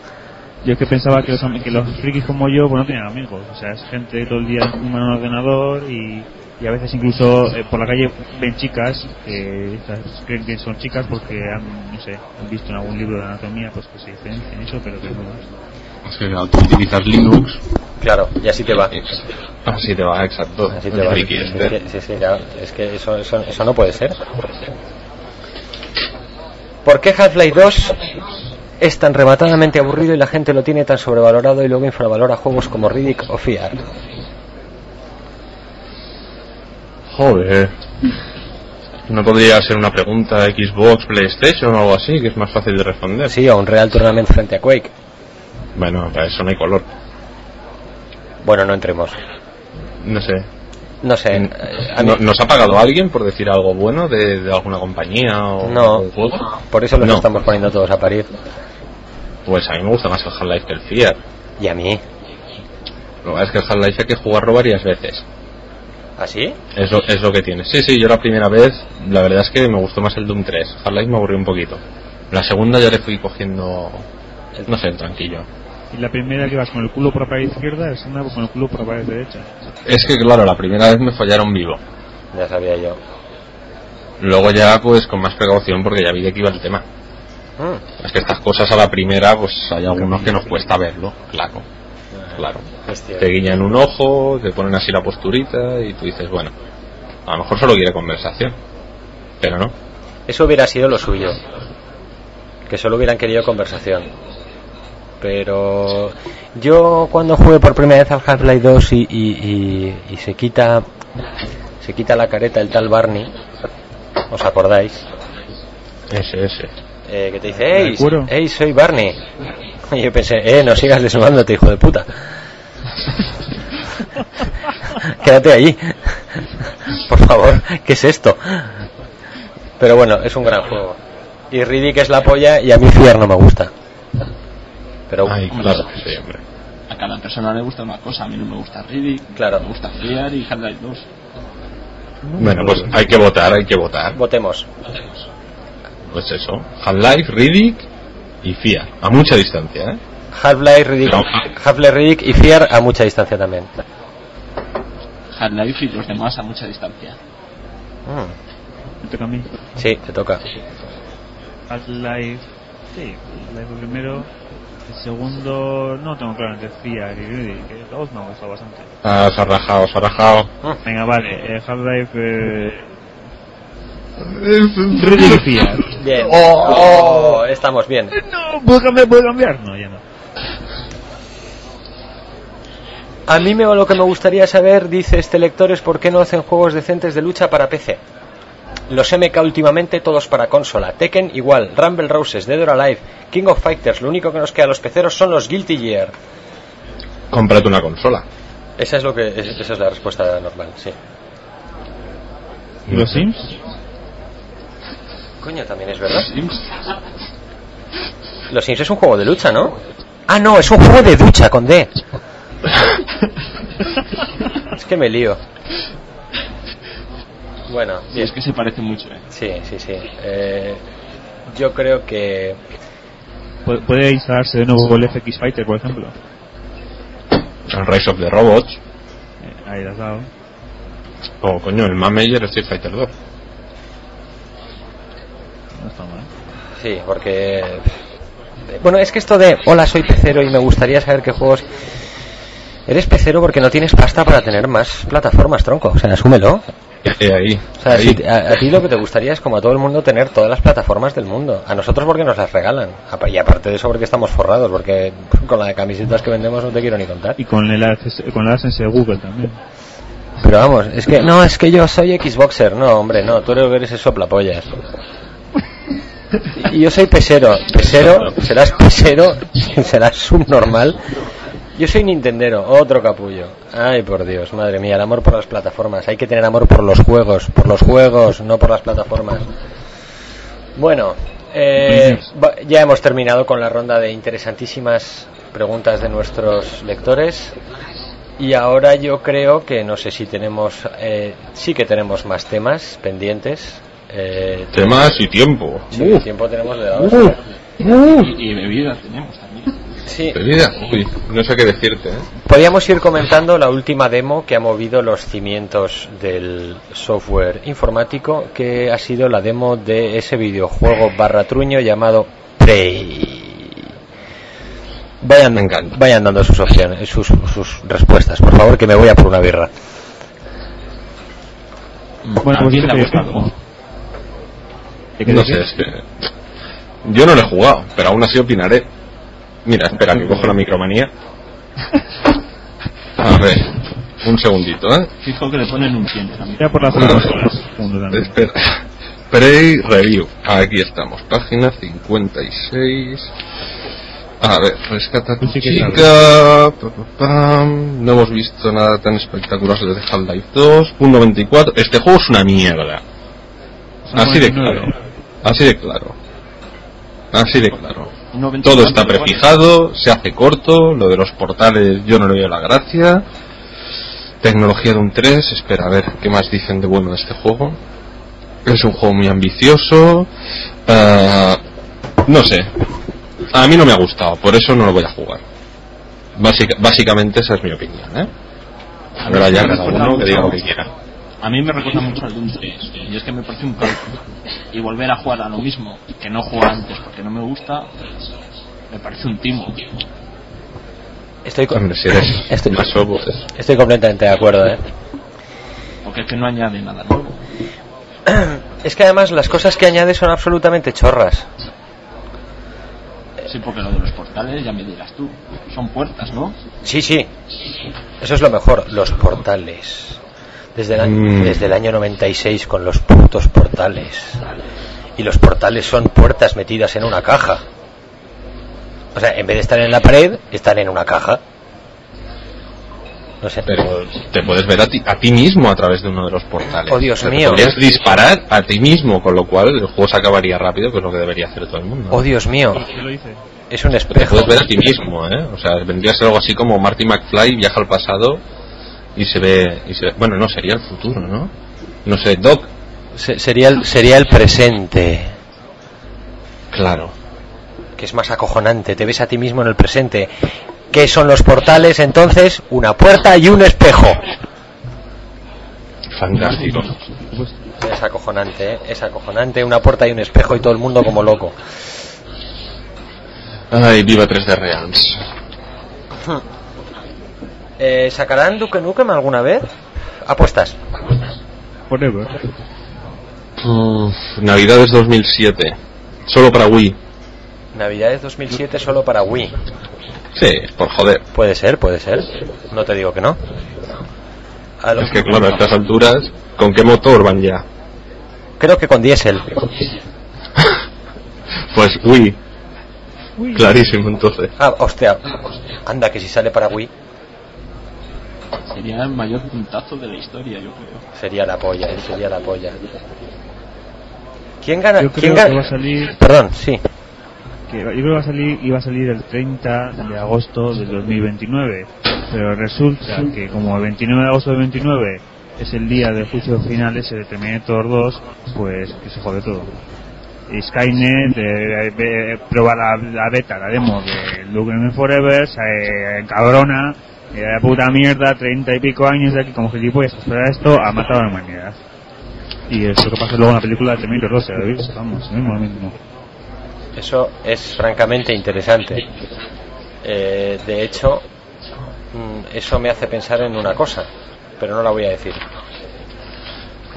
Yo es que pensaba que los, que los frikis como yo pues no tenían amigos. O sea, es gente todo el día de un ordenador y, y a veces incluso eh, por la calle ven chicas que creen que son chicas porque han, no sé, han visto en algún libro de anatomía pues que se diferencian eso, pero que no. Claro, tú utilizas Linux. Claro, y así te va. Así te va, exacto. Así te va. friki Es este. que- sí, sí, claro. Es que eso, eso, eso no puede ser. ¿Por qué Half-Life 2 es tan rematadamente aburrido y la gente lo tiene tan sobrevalorado y luego infravalora juegos como Riddick o Fear? Joder. ¿No podría ser una pregunta Xbox, PlayStation o algo así, que es más fácil de responder? Sí, o un Real Tournament frente a Quake. Bueno, para eso no hay color. Bueno, no entremos. No sé. No sé. eh, a mí- ¿No- ¿Nos ha pagado alguien por decir algo bueno de, de alguna compañía o No. un juego? por eso los No. estamos poniendo todos a parir. Pues a mí me gusta más el Half-Life que el Fear. Y a mí. Lo que es que el Half-Life hay que jugarlo varias veces. ¿Así? Es lo, es lo que tiene. Sí, sí, yo la primera vez, la verdad es que me gustó más el Doom 3. Half-Life me aburrió un poquito. La segunda ya le fui cogiendo, no sé, el tranquillo. Y la primera que vas con el culo por la pared izquierda, es una con el culo por la pared derecha. Es que, claro, la primera vez me fallaron vivo. Ya sabía yo. Luego ya, pues, con más precaución, porque ya vi de qué iba el tema. Mm, Es que estas cosas a la primera, pues hay algunos que nos cuesta verlo, claro. Claro. hostia. Te guiñan un ojo, te ponen así la posturita y tú dices, bueno, a lo mejor solo quiere conversación. Pero no. Eso hubiera sido lo suyo. Que solo hubieran querido conversación. Pero yo cuando jugué por primera vez al Half-Life 2 y, y, y- y se quita se quita la careta el tal Barney, ¿os acordáis? Ese, ese. Eh, que te dice, hey, hey, soy Barney. Y yo pensé, eh, no sigas desnudándote, hijo de puta. [laughs] Quédate allí. Por favor, ¿qué es esto? Pero bueno, es un gran juego. Y Riddick es la polla y a mí Fier no me gusta. Pero Ay, claro que sí, hombre. A cada persona le gusta una cosa. A mí no me gusta Riddick, Claro. me gusta Fear y Half-Life 2. Bueno, pues hay que votar, hay que votar. votemos. Pues eso. Half-Life, Riddick y FIA. A mucha distancia, ¿eh? Half-Life, Riddick, No. Half-Life, Riddick y Fier a mucha distancia también. Half-Life y los demás a mucha distancia. Mm, Me toca a mí. Sí, te toca. Half-Life. Sí, Half-Life primero. El segundo no tengo claro entre Fear y Riddick, que los dos me ha gustado bastante. Ah, se ha rajado, se ha rajado. Venga, vale, eh, Half-Life. Eh... Riddick y Fear. Bien. Oh, estamos bien. No, ¿puedo cambiar? ¿Puedo cambiar? No, ya no. A mí me, lo que me gustaría saber, dice este lector, es por qué no hacen juegos decentes de lucha para PC. Los MK últimamente todos para consola. Tekken igual, Rumble Roses, Dead or Alive, King of Fighters. Lo único que nos queda a los peceros son los Guilty Gear. Cómprate una consola. Esa es lo que es- esa es la respuesta normal, sí. ¿Y los Sims? Coño, también es verdad. Los Sims es un juego de lucha, ¿no? Ah, no, es un juego de ducha con D. [laughs] es que me lío. Bueno, Sí, es que se parece mucho, eh. Sí, sí, sí. Eh, yo creo que Pu- Puede instalarse de nuevo el FX Fighter, por ejemplo. El Rise of the Robots. Eh, ahí lo has dado. O coño, el Mamager Street Fighter 2. No está mal. sí, porque bueno, es que esto de hola, soy pecero y me gustaría saber qué juegos Eres pecero porque no tienes pasta para tener más plataformas, tronco. O sea, asúmelo. Eh, ahí. O sea, ahí. si- a, a ti lo que te gustaría es, como a todo el mundo, tener todas las plataformas del mundo. A nosotros porque nos las regalan. Y aparte de eso porque estamos forrados, porque [laughs] con la de camisetas que vendemos no te quiero ni contar. Y con el, AdSense- con el AdSense de Google también. Pero vamos, es que no, es que yo soy Xboxer. No, hombre, no, tú eres, eres el soplapollas. Y yo soy pesero. Pesero, serás pesero, [laughs] serás subnormal. Yo soy Nintendero, otro capullo. Ay, por Dios, madre mía, el amor por las plataformas. Hay que tener amor por los juegos, por los juegos, no por las plataformas. Bueno, eh, ya hemos terminado con la ronda de interesantísimas preguntas de nuestros lectores. Y ahora yo creo que no sé si tenemos, eh, sí que tenemos más temas pendientes. Eh, Temas y tiempo. sí, tiempo tenemos de la hostia. Y, y bebida tenemos. Sí, bebida. Uy, no sé qué decirte, ¿eh? podríamos ir comentando la última demo que ha movido los cimientos del software informático, que ha sido la demo de ese videojuego barra truño llamado Prey. Vayan, Me encanta. vayan dando sus opciones, sus, sus respuestas, por favor, que me voy a por una birra. Bueno, ¿A pues le ha No sé, es que. Yo no lo he jugado, pero aún así opinaré. Mira, espera, que cojo la micromanía. A ver, un segundito, ¿eh? Fijo que le ponen un 100 también. Ya por las horas. Espera. Prey Review. Aquí estamos, página 56. A ver, rescata a tu sí chica. pa, pa, pam. No hemos visto nada tan espectacular desde Half-Life 2. Punto 24. Este juego es una mierda. Así de 99. claro. Así de claro. Así de claro. 1.24 Todo está prefijado, se hace corto, lo de los portales yo no le veo la gracia. Tecnología de un 3, espera a ver qué más dicen de bueno de este juego. Es un juego muy ambicioso. ah, no sé. A mí no me ha gustado, por eso no lo voy a jugar. Básica- básicamente esa es mi opinión, ¿eh? Ya cada uno que diga lo que quiera. A mí me recuerda mucho al Doom 3 y es que me parece un calco. Y volver a jugar a lo mismo que no jugaba antes porque no me gusta, me parece un timo. Estoy, co- Hombre, si eres Estoy- pues... estoy completamente de acuerdo, ¿eh? Porque es que no añade nada nuevo. Es que además las cosas que añade son absolutamente chorras. Sí, porque lo de los portales ya me dirás tú. Son puertas, ¿no? Sí, sí. Eso es lo mejor, los portales. Desde el, año, Mm. desde el año 96 con los putos portales. Y los portales son puertas metidas en una caja. O sea, en vez de estar en la pared, están en una caja. No sé. Pero te puedes ver a ti, a ti mismo a través de uno de los portales. Oh, Dios O sea, te mío. Podrías disparar a ti mismo, con lo cual el juego se acabaría rápido, que es lo que debería hacer todo el mundo. Oh, Dios mío. Es un Te espejo. puedes ver a ti mismo, ¿eh? O sea, vendría a ser algo así como Marty McFly viaja al pasado y se ve... Y se ve- bueno, no, sería el futuro, ¿no? No sé, Doc, Se- sería, el, sería el presente. claro. que es más acojonante, te ves a ti mismo en el presente. ¿Qué son los portales entonces? Una puerta y un espejo. Fantástico. Es acojonante, ¿eh? es acojonante, una puerta y un espejo y todo el mundo como loco. Ay, viva 3D Realms. [laughs] Eh, ¿Sacarán Duke Nukem alguna vez? Apuestas. forever. Uf, Navidades 2007. Solo para Wii. Navidades 2007 solo para Wii. Sí, por joder. Puede ser, puede ser. No te digo que no. A Es que claro, a estas alturas, ¿con qué motor van ya? Creo que con diésel. [laughs] Pues Wii. Clarísimo, entonces. Ah, hostia. Anda, que si sale para Wii Sería el mayor puntazo de la historia, yo creo. sería la polla, eh, sería la polla. ¿Quién gana? Yo ¿Quién creo que va a salir, Perdón, sí. que, yo creo que va a salir, iba a salir el 30 de agosto del 2029, pero resulta que como el 29 de agosto del 29 es el día del juicio final ese de Terminator 2, pues que se jode todo. Y Skynet eh, eh, prueba la, la beta, la demo de Nukem Forever, se cabrona, y la puta mierda, treinta y pico años de aquí como gilipollas, espera esto, ha matado a la humanidad. Y es lo que pasa luego en la película de Terminator 2, ¿sabéis? Vamos, lo mismo, lo mismo. Eso es francamente interesante. Eh, de hecho, mm, eso me hace pensar en una cosa, pero no la voy a decir.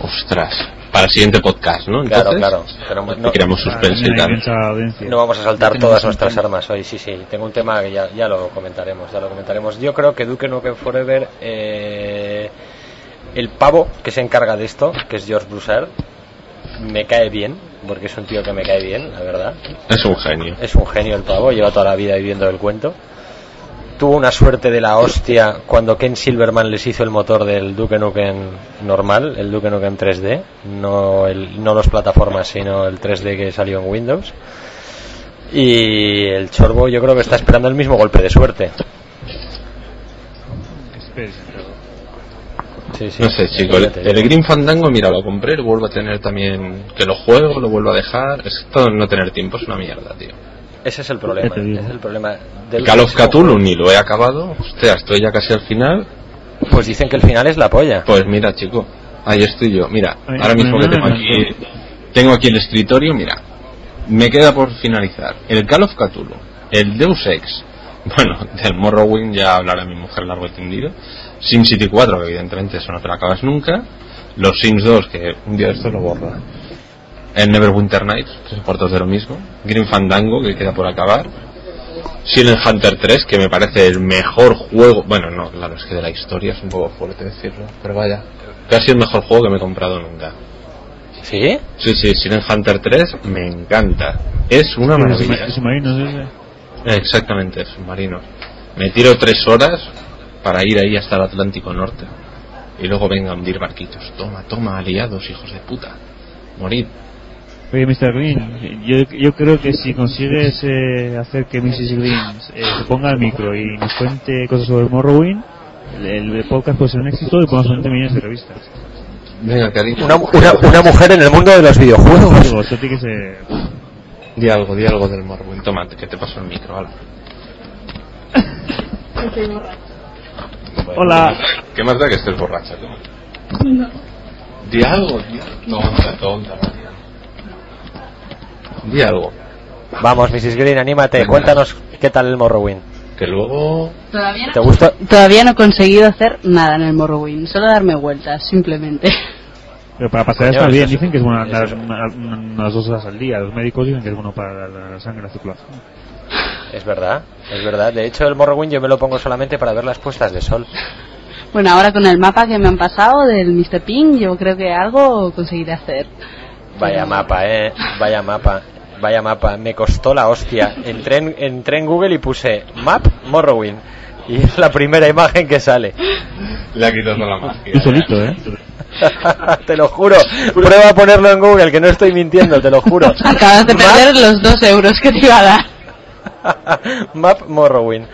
Ostras. Para el siguiente podcast, ¿no? Claro, Entonces, claro. Pero no, Queremos suspense y tal. no vamos a saltar todas nuestras armas hoy, sí, sí. Tengo un tema que ya, ya lo comentaremos, ya lo comentaremos. Yo creo que Duke Nukem Forever, eh, el pavo que se encarga de esto, que es George Broussard, me cae bien, porque es un tío que me cae bien, la verdad. Es un genio. Es un genio el pavo, lleva toda la vida viviendo el cuento. Tuvo una suerte de la hostia cuando Ken Silverman les hizo el motor del Duke Nukem normal, el Duke Nukem 3D, no, el, no los plataformas, sino el 3D que salió en Windows. Y el Chorbo yo creo que está esperando el mismo golpe de suerte. Sí, sí, No sé, chico. el Green Fandango, mira, lo compré, lo vuelvo a tener también. Que lo juego, lo vuelvo a dejar. Esto no tener tiempo es una mierda, tío. Ese es el problema. Ese es el problema. del Call of Cthulhu ni lo he acabado. Hostia, estoy ya casi al final. Pues dicen que el final es la polla. Pues mira, chico, ahí estoy yo. Mira, Ay, ahora mismo no, que tengo no, no, aquí, tengo aquí el escritorio, mira, me queda por finalizar el Call of Cthulhu, el Deus Ex, [laughs] bueno, del Morrowind ya hablará mi mujer largo y tendido, SimCity 4, que evidentemente eso no te lo acabas nunca, los Sims 2, que un día de esto lo borra, el Neverwinter Nights, que puertos de lo mismo, Green Fandango, que queda por acabar, Silent Hunter 3, que me parece el mejor juego. Bueno, no, claro, es que de la historia es un poco fuerte decirlo, pero vaya. Casi el mejor juego que me he comprado nunca. ¿Sí? Sí, sí, Silent Hunter 3 me encanta. Es una Sí, maravilla. es submarino, sí, sí. Exactamente, submarino. Me tiro tres horas para ir ahí hasta el Atlántico Norte. Y luego venga a hundir barquitos. Toma, toma, aliados, hijos de puta. Morid. Oye, Mr. Green, yo, yo creo que si consigues eh, hacer que Mrs. Green eh, se ponga al micro y nos cuente cosas sobre Morrowind, el, el podcast puede ser un éxito y podemos 20 millones de revistas. Venga, cariño. Una, una, una mujer en el mundo de los videojuegos. Digo, eso tiene que ser... Di algo, di algo del Morrowind. Toma, que te paso el micro, hala. Hola. ¿Qué más da que estés borracha? tú? Di algo, di algo. Tonta, tonta, María. Di algo. Vamos, Mrs. Green, anímate. Venga. Cuéntanos qué tal el Morrowind. Que luego... Todavía no, ¿Te gusta? todavía no he conseguido hacer nada en el Morrowind, solo darme vueltas, simplemente. Pero para pasar está bien, dicen que es bueno una- unas dos horas al día. Los médicos dicen que es bueno para la, la sangre, la circulación. Es verdad, es verdad. De hecho, el Morrowind yo me lo pongo solamente para ver las puestas de sol. Bueno, ahora con el mapa que me han pasado del Mr. Ping, yo creo que algo conseguiré hacer. Vaya mapa, eh. Vaya mapa. Vaya mapa. Me costó la hostia. Entré en, entré en Google y puse Map Morrowind. Y es la primera imagen que sale. Le ha quitado la magia. Tú solito, ¿eh? [laughs] te lo juro. Prueba a ponerlo en Google, que no estoy mintiendo, te lo juro. [laughs] Acabas de perder los dos euros que te iba a dar. [laughs] Map Morrowind.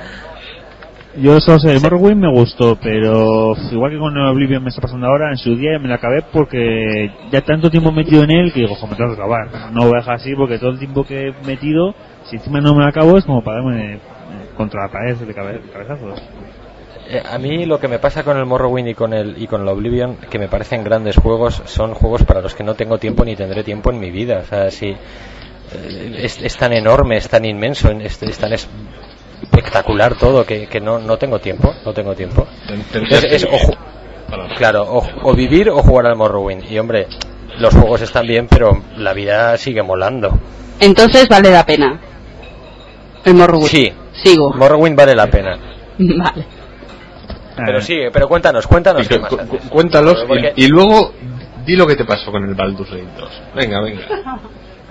Yo solo sé, el Morrowind me gustó, pero igual que con el Oblivion me está pasando ahora, en su día me lo acabé porque ya tanto tiempo metido en él que digo, jo, me tengo que acabar. No lo voy a dejar así porque todo el tiempo que he metido, si encima no me lo acabo, es como para darme eh, contra la pared de cabe- cabezazos. Eh, a mí lo que me pasa con el Morrowind y con el y con el Oblivion, que me parecen grandes juegos, son juegos para los que no tengo tiempo ni tendré tiempo en mi vida. O sea, si eh, es, es tan enorme, es tan inmenso, es, es tan espectacular todo que, que no, no tengo tiempo, no tengo tiempo. Entonces, es o claro, o, o vivir o jugar al Morrowind. Y hombre, los juegos están bien, pero la vida sigue molando. Entonces vale la pena. El Morrowind. Sí, Sigo. Morrowind vale la pena. [laughs] Vale. Pero sigue, pero cuéntanos, cuéntanos qué más cu- haces. cu- cuéntalos Porque- y, y luego di lo que te pasó con el Baldur's Gate 2. Venga, venga. [laughs]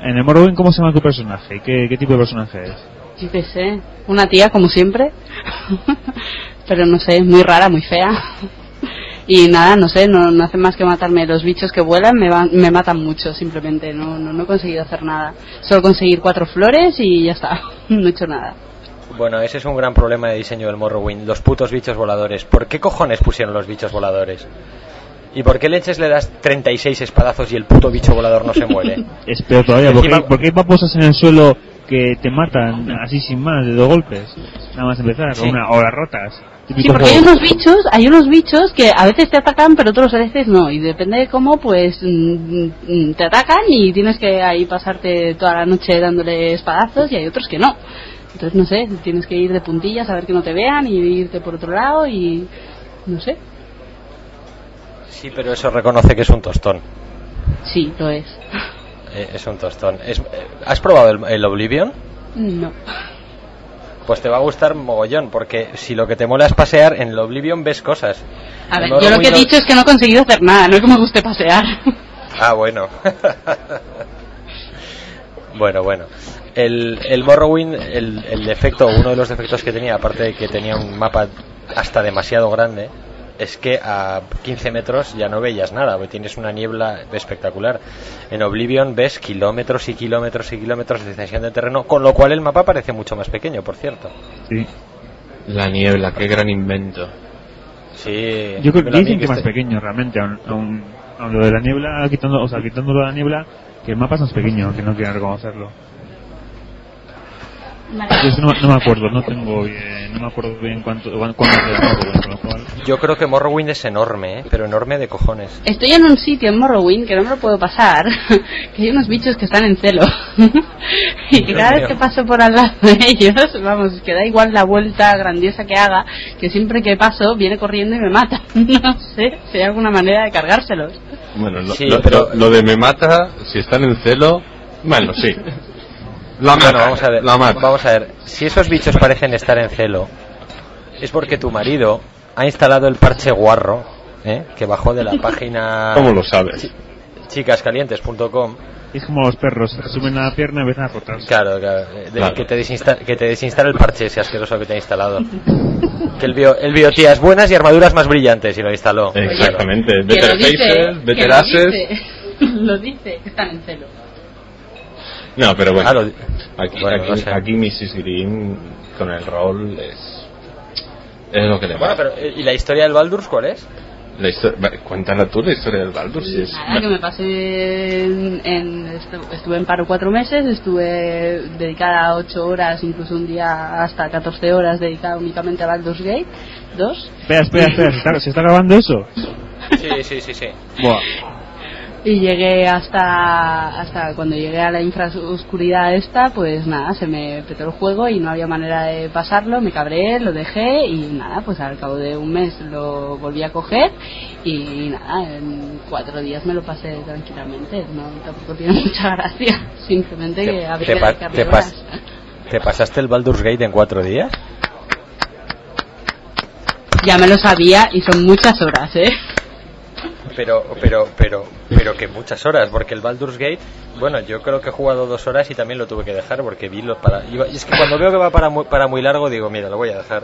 En el Morrowind, ¿cómo se llama tu personaje? ¿Qué, qué tipo de personaje es? Yo qué sé. Una tía como siempre. [laughs] Pero no sé, muy rara, muy fea. [laughs] Y nada, no sé, no, no hacen más que matarme. Los bichos que vuelan me, van- me matan mucho, simplemente. No, no, no he conseguido hacer nada. Solo conseguir cuatro flores y ya está. [laughs] No he hecho nada. Bueno, ese es un gran problema de diseño del Morrowind, los putos bichos voladores. ¿Por qué cojones pusieron los bichos voladores? ¿Y por qué leches le das 36 espadazos y el puto bicho volador no se muere? Es peor todavía, hay- porque hay babosas en el suelo que te matan así sin más, de dos golpes. Nada más empezar, Sí. una hora rotas. Sí, porque hay unos bichos, hay unos bichos que a veces te atacan, pero otros veces no. Y depende de cómo, pues mm, mm, te atacan y tienes que ahí pasarte toda la noche dándole espadazos y hay otros que no. Entonces, no sé, tienes que ir de puntillas a ver que no te vean y irte por otro lado y no sé. Sí, pero eso reconoce que es un tostón. Sí, lo es. Eh, es un tostón. Es- eh, ¿Has probado el, el Oblivion? No. Pues te va a gustar mogollón, porque si lo que te mola es pasear, en el Oblivion ves cosas. A ver, yo lo que he dicho es que no he conseguido hacer nada, no es que me guste pasear. Ah, bueno. [laughs] bueno, bueno. El, el Morrowind, el, el defecto, uno de los defectos que tenía, aparte de que tenía un mapa hasta demasiado grande, es que a 15 metros ya no veías nada, porque tienes una niebla espectacular. En Oblivion ves kilómetros y kilómetros y kilómetros de extensión de terreno, con lo cual el mapa parece mucho más pequeño, por cierto. Sí. La niebla, qué gran invento. Sí. Yo creo que dicen que este- más pequeño realmente, aun, aun- aun lo de la niebla, quitando, o sea, quitándolo de la niebla, que el mapa es más pequeño, que no quieran reconocerlo. Yo no, no me acuerdo, no tengo bien, no me acuerdo bien cuánto, cuánto Morrowind, con lo cual. Yo creo que Morrowind es enorme, ¿eh? pero enorme de cojones. Estoy en un sitio en Morrowind que no me lo puedo pasar, [laughs] que hay unos bichos que están en celo. [laughs] y que Dios cada vez mío. que paso por al lado de ellos, vamos, que da igual la vuelta grandiosa que haga, que siempre que paso viene corriendo y me mata. [laughs] no sé si hay alguna manera de cargárselos. Bueno, lo, Sí, lo- pero- lo- lo de me mata, si están en celo, bueno, sí. La mata, Bueno, vamos a ver. la mata. Vamos a ver. Si esos bichos parecen estar en celo, es porque tu marido ha instalado el parche guarro, ¿eh? que bajó de la [laughs] página ¿Cómo lo sabes? chicascalientes.com. Es como los perros, te suben a la pierna y empiezan a frotarse. Claro, claro, de- Claro. Que, te desinsta- que te desinstale el parche ese asqueroso que te ha instalado. [laughs] que él vio, él vio tías buenas y armaduras más brillantes y lo instaló. Exactamente. Better lo dice, faces, better lo asses. [laughs] lo dice, que están en celo. No, pero bueno. Ah, lo- Aquí, Bueno, aquí, no sé. aquí Mrs. Green con el rol es. Es lo que le Bueno, pero ¿y la historia del Baldur's cuál es? La Cuéntala tú la historia del Baldur. Si es... Nada, que me pasé en, en- estu- estuve en paro cuatro meses, estuve dedicada ocho horas, incluso un día hasta 14 horas dedicada únicamente a Baldur's Gate 2. Espera, espera, espera, ¿se está, se está grabando eso? Sí, sí, sí, sí. Buah. Y llegué hasta hasta cuando llegué a la infraoscuridad esta, pues nada, se me petó el juego y no había manera de pasarlo, me cabré, lo dejé y nada, pues al cabo de un mes lo volví a coger y nada, en cuatro días me lo pasé tranquilamente, no tampoco tiene [laughs] mucha gracia, simplemente Te- que había te pa- te pas-. ¿Te pasaste el Baldur's Gate en cuatro días? Ya me lo sabía y son muchas horas, ¿eh? Pero, pero, pero, pero que muchas horas, porque el Baldur's Gate, bueno, yo creo que he jugado dos horas y también lo tuve que dejar porque vi los para. iba- y es que cuando veo que va para muy, para muy largo, digo, mira, lo voy a dejar.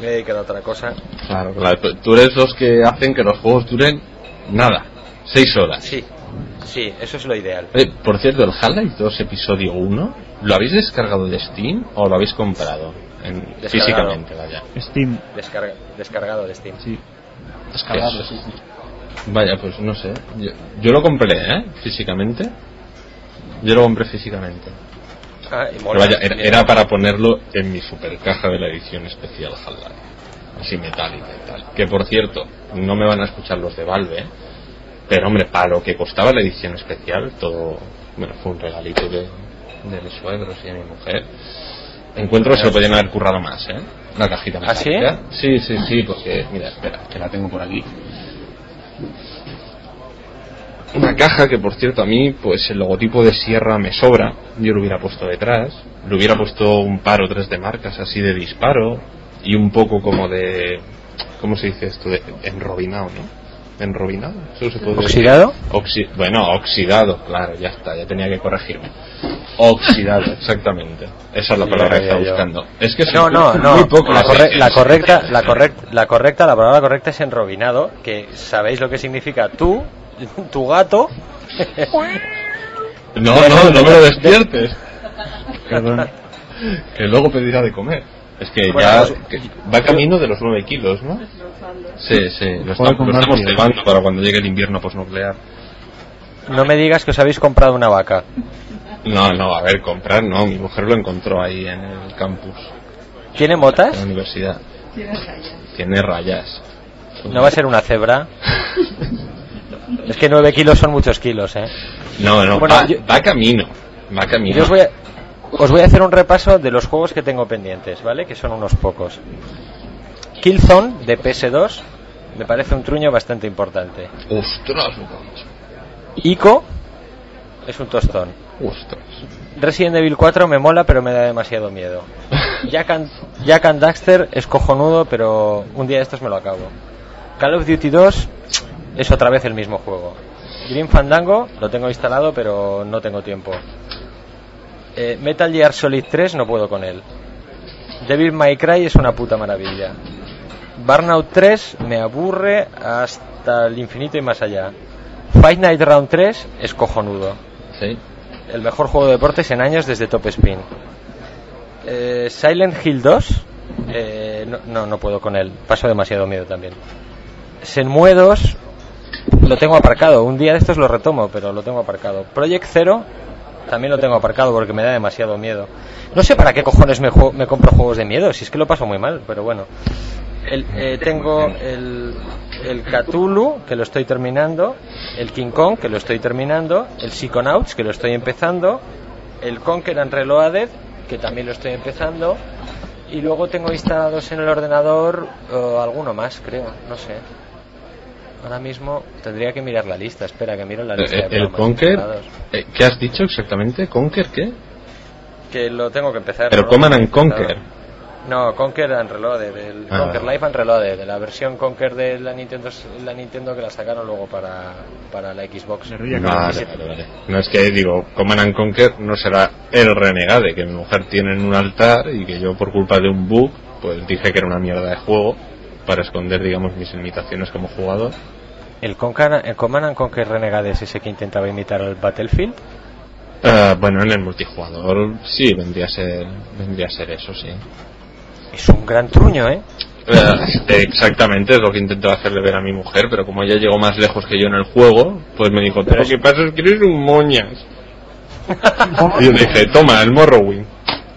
Me he dedicado a otra cosa. Claro, claro. tú- eres los que hacen que los juegos duren nada. Seis horas. Sí, sí, eso es lo ideal. Eh, por cierto, el Half-Life 2 episodio 1, ¿lo habéis descargado de Steam o lo habéis comprado? En- Descargado. físicamente, vaya. Steam, Descarga, descargado de Steam. sí. Descargado, sí, sí. Vaya, pues no sé. Yo, yo lo compré, ¿eh? Físicamente. Yo lo compré físicamente. Ah, y Pero mola. vaya, era, era para ponerlo en mi super caja de la edición especial Half-Life. Así metálica y tal. Que por cierto, no me van a escuchar los de Valve, ¿eh? Pero hombre, para lo que costaba la edición especial, todo. Bueno, fue un regalito de, de mis suegros y de mi mujer. Encuentro que se lo podían haber currado más, ¿eh? La cajita ¿Ah, sí? metálica. Sí, sí, sí, porque, mira, espera, que la tengo por aquí. Una caja que, por cierto, a mí, pues el logotipo de Sierra me sobra. Yo lo hubiera puesto detrás. Le hubiera puesto un par o tres de marcas así de disparo. Y un poco como de. ¿Cómo se dice esto? De enrobinado, ¿no? ¿Enrobinado? ¿Eso se puede decir? ¿Oxidado? Oxi- bueno, oxidado, claro, ya está, ya tenía que corregirme. Oxidado, [laughs] exactamente. Esa es la palabra que estaba buscando. Es que No, no, no. muy poco la, corre- la correcta, la correcta, la correcta, la palabra correcta es enrobinado, que sabéis lo que significa tú, tu gato. No, no, no me lo despiertes. [laughs] Perdón. Que luego pedirá de comer. Es que Bueno, ya pues- que va camino de los 9 kilos, ¿no? Sí, sí, lo, estamos, con lo estamos rápido. cebando para cuando llegue el invierno posnuclear. No me digas que os habéis comprado una vaca. No, no, a ver, comprar no, mi mujer lo encontró ahí en el campus, ¿Tiene en la motas? universidad. Tiene rayas. ¿No va a ser una cebra? [laughs] Es que 9 kilos son muchos kilos, ¿eh? No, no, Bueno, va, yo- va camino, va camino. Yo os voy, a, os voy a hacer un repaso de los juegos que tengo pendientes, ¿vale? Que son unos pocos. Killzone de PS2 me parece un truño bastante importante. Ostras. Ico es un tostón. ostras. Resident Evil 4 me mola, pero me da demasiado miedo. [laughs] Jack and, Jack and Daxter es cojonudo, pero un día de estos me lo acabo. Call of Duty 2 es otra vez el mismo juego. Green Fandango lo tengo instalado, pero no tengo tiempo. Eh, Metal Gear Solid 3 no puedo con él. Devil May Cry es una puta maravilla. Burnout 3 me aburre hasta el infinito y más allá. Fight Night Round 3 es cojonudo Sí. el mejor juego de deportes en años desde Top Spin. Eh, Silent Hill 2, eh, no, no, no puedo con él, paso demasiado miedo también. Senmue 2, lo tengo aparcado, un día de estos lo retomo, pero lo tengo aparcado. Project Zero, también lo tengo aparcado porque me da demasiado miedo. No sé para qué cojones me, me compro juegos de miedo, si es que lo paso muy mal, pero bueno. El, eh, tengo el, el Cthulhu, que lo estoy terminando, el King Kong, que lo estoy terminando, el Psychonauts, que lo estoy empezando, el Conquer and Reloaded, que también lo estoy empezando, y luego tengo instalados en el ordenador eh, alguno más, creo, no sé. Ahora mismo tendría que mirar la lista, espera que miro la lista. Eh, de el programas Conker, instalados. eh, ¿qué has dicho exactamente? ¿Conker qué? Que lo tengo que empezar. Pero ¿no? Command and. Conquer. No, Conquer and Reloaded, el Ah. Conquer Life and Reloaded, de la versión Conquer de la Nintendo, la Nintendo que la sacaron luego para, para la Xbox. Vale, vale, vale. No es que digo, Command and Conquer no será el renegade que mi mujer tiene en un altar y que yo por culpa de un bug pues dije que era una mierda de juego para esconder digamos mis limitaciones como jugador. El, Conquer, el Command and Conquer Renegade es ese que intentaba imitar al Battlefield. Eh, bueno, en el multijugador sí, vendría a ser, vendría a ser eso, sí. Es un gran truño, ¿eh? Eh, exactamente, es lo que intento hacerle ver a mi mujer, pero como ella llegó más lejos que yo en el juego, pues me dijo, pero lo que pasa es que eres un moñas. y yo dije, toma, el Morrowind,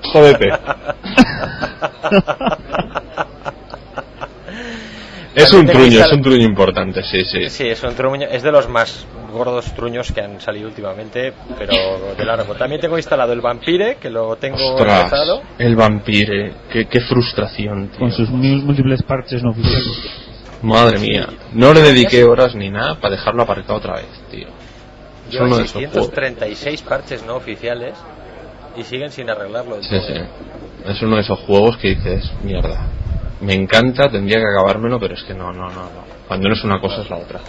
jódete. [laughs] es un truño, es un truño importante, sí, sí. Sí, es un truño, es de los más gordos truños que han salido últimamente, pero de largo. También tengo instalado el Vampire, que lo tengo Ostras, empezado. el vampire, qué, qué frustración, tío. Con sus múltiples parches no oficiales. Madre mía, no le dediqué horas ni nada para dejarlo aparcado otra vez, tío. Es Llevan uno de esos juegos. 636 parches no oficiales y siguen sin arreglarlo. Sí, sí. Es uno de esos juegos que dices, mierda. Me encanta, tendría que acabármelo, pero es que no, no, no, no. Cuando no es una cosa es la otra.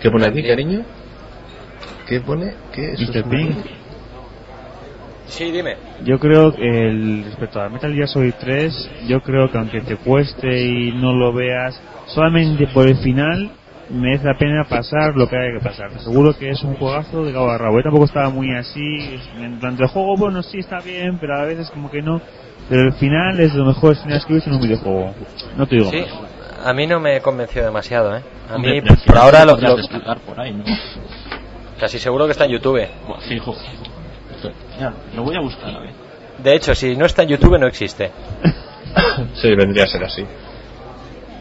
¿Qué pone aquí, cariño? ¿Qué pone? ¿Qué es. Sí, dime. Yo creo que el, respecto a Metal Gear Solid 3, yo creo que aunque te cueste y no lo veas, solamente por el final merece la pena pasar lo que haya que pasar. Seguro que es un juegazo de cabo a rabo. Yo tampoco estaba muy así. En durante el juego, bueno, sí está bien, pero a veces como que no. Pero el final es de los mejores finales que he visto en un videojuego. No te digo Sí, más. a mí no me convenció demasiado, ¿eh? A Hombre, mí, por final ahora, te lo, lo- descargar por ahí, ¿no? casi seguro que está en YouTube. Buah, fijo. Ya, lo voy a buscar a ver. De hecho, si no está en YouTube, no existe. [laughs] Sí, vendría a ser así.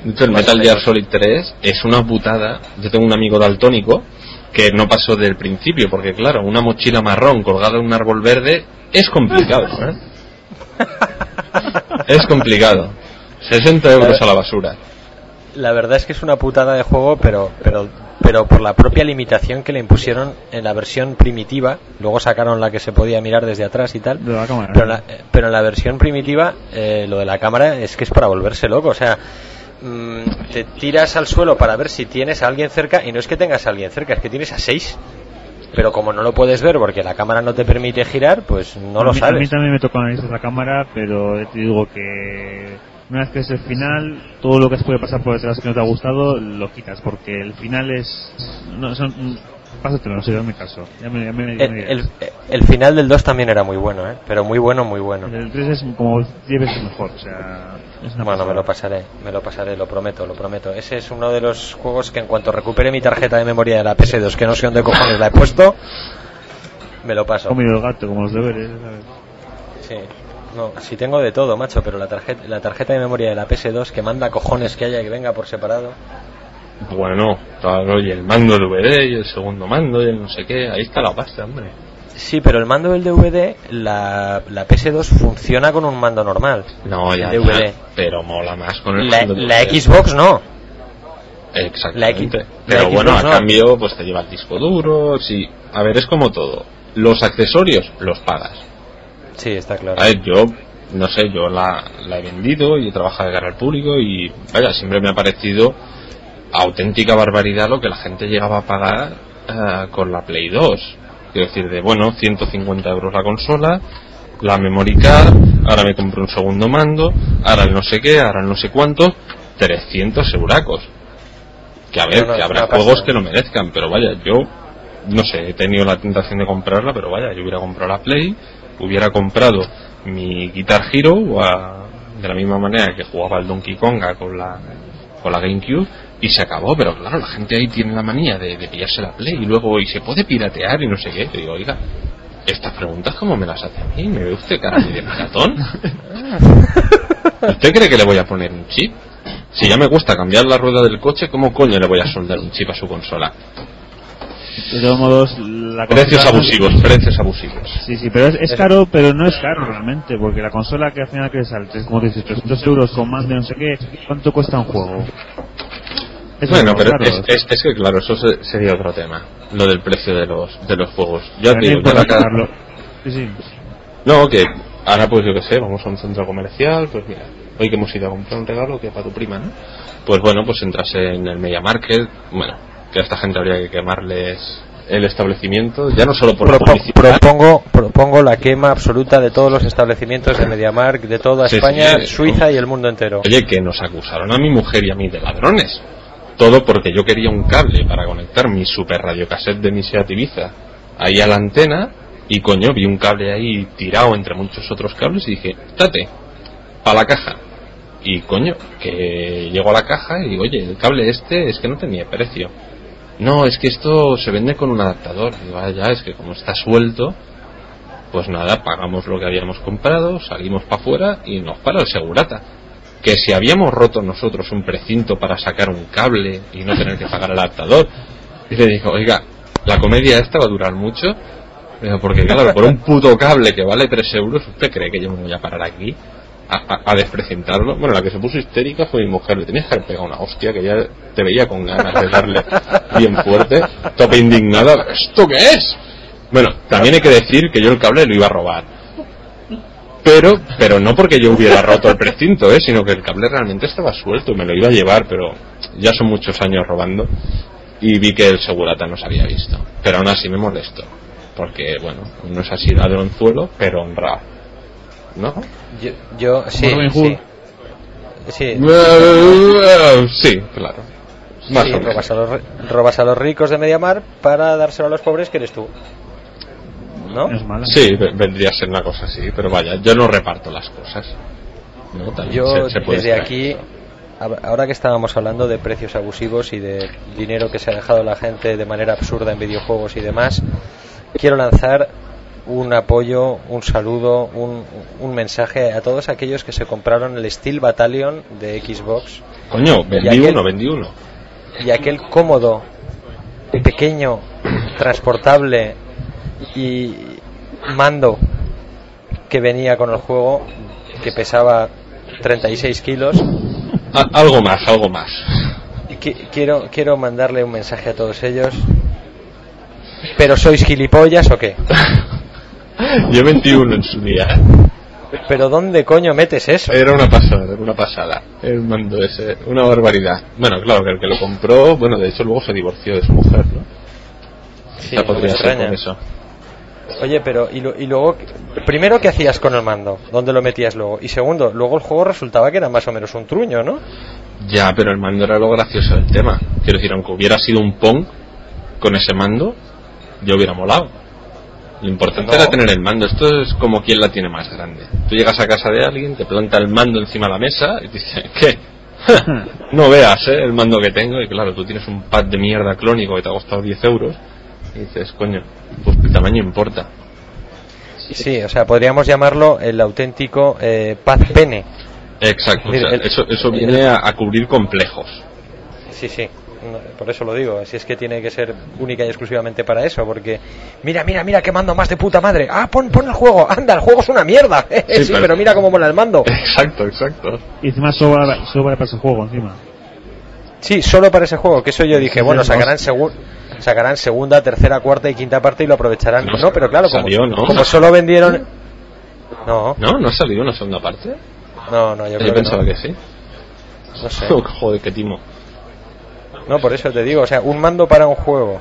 De hecho, el Metal Gear. Solid 3 es una putada. Yo tengo un amigo daltónico que no pasó del principio, porque claro, una mochila marrón colgada en un árbol verde es complicado, ¿eh? [laughs] Es complicado. 60 euros a la basura. La verdad es que es una putada de juego, pero, pero, pero por la propia limitación que le impusieron en la versión primitiva, luego sacaron la que se podía mirar desde atrás y tal. De la cámara. Pero en la, pero en la versión primitiva, eh, lo de la cámara es que es para volverse loco. O sea, mm, te tiras al suelo para ver si tienes a alguien cerca y no es que tengas a alguien cerca, es que tienes a seis. Pero como no lo puedes ver porque la cámara no te permite girar, pues no a lo mí, A mí sabes. también me tocó analizar la cámara, pero te digo que una vez que es el final, todo lo que puede pasar por detrás que no te ha gustado, lo quitas, porque el final es... No, son, pásatelo, caso. Ya me, ya me- ya El, el- el final del 2 también era muy bueno, ¿eh? pero muy bueno, muy bueno. El 3 es como 10 veces mejor, o sea... Es una Bueno, me lo pasaré, me lo pasaré, lo prometo, lo prometo. Ese es uno de los juegos que en cuanto recupere mi tarjeta de memoria de la PS2, que no sé dónde cojones la he puesto, me lo paso. comido el gato, como los deberes, ¿sabes? Sí. No, si tengo de todo, macho, pero la tarjeta, la tarjeta de memoria de la PS2 que manda cojones que haya que venga por separado. Bueno, claro, y el mando DVD y el segundo mando y el no sé qué. Ahí está la pasta, hombre. Sí, pero el mando del DVD, la, la PS2 funciona con un mando normal. No, ya, DVD. ya, pero mola más con el La, mando la DVD. Xbox no. Exactamente. la Pero la bueno, Xbox a no. cambio, pues te lleva el disco duro. Sí. A ver, es como todo. Los accesorios los pagas. Sí, está claro. A ver, yo, no sé, yo la, la he vendido y he trabajado de cara al público y, vaya, siempre me ha parecido auténtica barbaridad lo que la gente llegaba a pagar eh, con la Play 2. Quiero decir, de, bueno, 150 euros la consola, la memory card, ahora me compro un segundo mando, ahora el no sé qué, ahora el no sé cuánto, 300 euracos. Que a ver, No, no, que habrá juegos que lo merezcan, pero vaya, yo no sé, he tenido la tentación de comprarla, pero vaya, yo hubiera comprado la Play, hubiera comprado mi Guitar Hero a- de la misma manera que jugaba el Donkey Konga con la, con la GameCube y se acabó, pero claro, la gente ahí tiene la manía de, de pillarse la Play y luego y se puede piratear y no sé qué. Te digo, oiga, estas preguntas cómo me las hace a mí, ¿me ve usted cara de piratón? [laughs] ¿Usted cree que le voy a poner un chip? Si ya me cuesta cambiar la rueda del coche, ¿cómo coño le voy a soldar un chip a su consola? De todos modos, la Precios abusivos, precios abusivos. Sí, sí, pero es, es caro, pero no es caro realmente, porque la consola que al final que sale, es como dices, 300 euros con más de no sé qué, ¿cuánto cuesta un juego? Bueno, pero es, es- es que claro, eso se- sería otro tema, lo del precio de los de los juegos. Ya te digo. Sí, sí. No, que ahora pues yo que sé, vamos a un centro comercial, pues mira, hoy que hemos ido a comprar un regalo que para tu prima, ¿no? Pues bueno, pues entras en el Media Market, bueno, que a esta gente habría que quemarles el establecimiento, ya no solo por Propo- propongo, propongo la quema absoluta de todos los establecimientos de MediaMark, de toda Sí, España, sí, Suiza y el mundo entero. Oye, que nos acusaron a mi mujer y a mí de ladrones. Todo porque yo quería un cable para conectar mi super radiocassette de mi Seat Ibiza ahí a la antena y coño, vi un cable ahí tirado entre muchos otros cables y dije, date, a la caja. Y coño, que llego a la caja y oye, el cable este es que no tenía precio. No, es que esto se vende con un adaptador. Y digo, "Ah, es que como está suelto, pues nada, pagamos lo que habíamos comprado, salimos para afuera y nos para el segurata. Que si habíamos roto nosotros un precinto para sacar un cable y no tener que pagar el adaptador, y le digo, oiga, la comedia esta va a durar mucho, porque claro, por un puto cable que vale 3 euros, ¿usted cree que yo me voy a parar aquí a, a, a desprecintarlo? Bueno, la que se puso histérica fue mi mujer, le tenías que haber pegado una hostia que ya te veía con ganas de darle bien fuerte, tope indignada, ¿esto qué es? Bueno, también hay que decir que yo el cable lo iba a robar. Pero, pero no porque yo hubiera roto el precinto, ¿eh? sino que el cable realmente estaba suelto, me lo iba a llevar, pero ya son muchos años robando y vi que el segurata no se había visto. Pero aún así me molestó, porque bueno, no es así ladronzuelo, pero honrado. ¿No? Yo, yo sí, sí. Hood. Sí, sí, claro. Más sí, o menos. robas, a los, robas a los ricos de Mediamar para dárselo a los pobres que eres tú. ¿No? No es mala. Sí, ve- vendría a ser una cosa así, pero vaya, yo no reparto las cosas. Yo se- se puede desde aquí, ahora que estábamos hablando de precios abusivos y de dinero que se ha dejado la gente de manera absurda en videojuegos y demás, quiero lanzar un apoyo, un saludo, un, un mensaje a todos aquellos que se compraron el Steel Battalion de Xbox Coño, vendí aquel- uno, vendí uno. y aquel cómodo, pequeño, transportable y mando que venía con el juego, que pesaba 36 kilos. Algo más, algo más. Quiero, quiero mandarle un mensaje a todos ellos. ¿Pero sois gilipollas o qué? [laughs] Yo vendí uno en su día. ¿Pero dónde coño metes eso? Era una pasada, era una pasada. El mando ese, una barbaridad. Bueno, claro, que el que lo compró, bueno, de hecho luego se divorció de su mujer, ¿no? Sí, no me extraña. eso. Oye, pero y, lo- y luego, primero, ¿qué hacías con el mando? ¿Dónde lo metías luego? Y segundo, luego el juego resultaba que era más o menos un truño, ¿no? Ya, pero el mando era lo gracioso del tema. Quiero decir, aunque hubiera sido un Pong con ese mando, yo hubiera molado. Lo importante No. era tener el mando. Esto es como quien la tiene más grande. Tú llegas a casa de alguien, te planta el mando encima de la mesa y te dice, ¿qué? [laughs] no veas, ¿eh? El mando que tengo. Y claro, tú tienes un pad de mierda clónico que te ha costado 10 euros. Y dices, coño, pues el tamaño importa. Sí, o sea, podríamos llamarlo el auténtico eh, paz pene. Exacto. o Mira, sea, el- eso, eso el- viene a, a cubrir complejos. Sí, sí, por eso lo digo. Así es que tiene que ser única y exclusivamente para eso, porque mira, mira, mira, qué mando más de puta madre. Ah, pon, pon el juego. Anda, el juego es una mierda. [laughs] sí, pero- pero... mira cómo mola el mando. Exacto, exacto. Y encima sobra, sobra para ese juego, encima. Sí, solo para ese juego. Que eso yo dije, Sí, bueno, no. sacarán segu- sacarán segunda, tercera, cuarta y quinta parte y lo aprovecharán. No, No, pero claro, como, salió, ¿no? como solo vendieron. No, ¿No? ¿No ha salido una segunda parte? no, no, yo Yo, creo que pensaba no. que sí. No sé. [laughs] Joder, qué timo. No, por eso te digo, o sea, un mando para un juego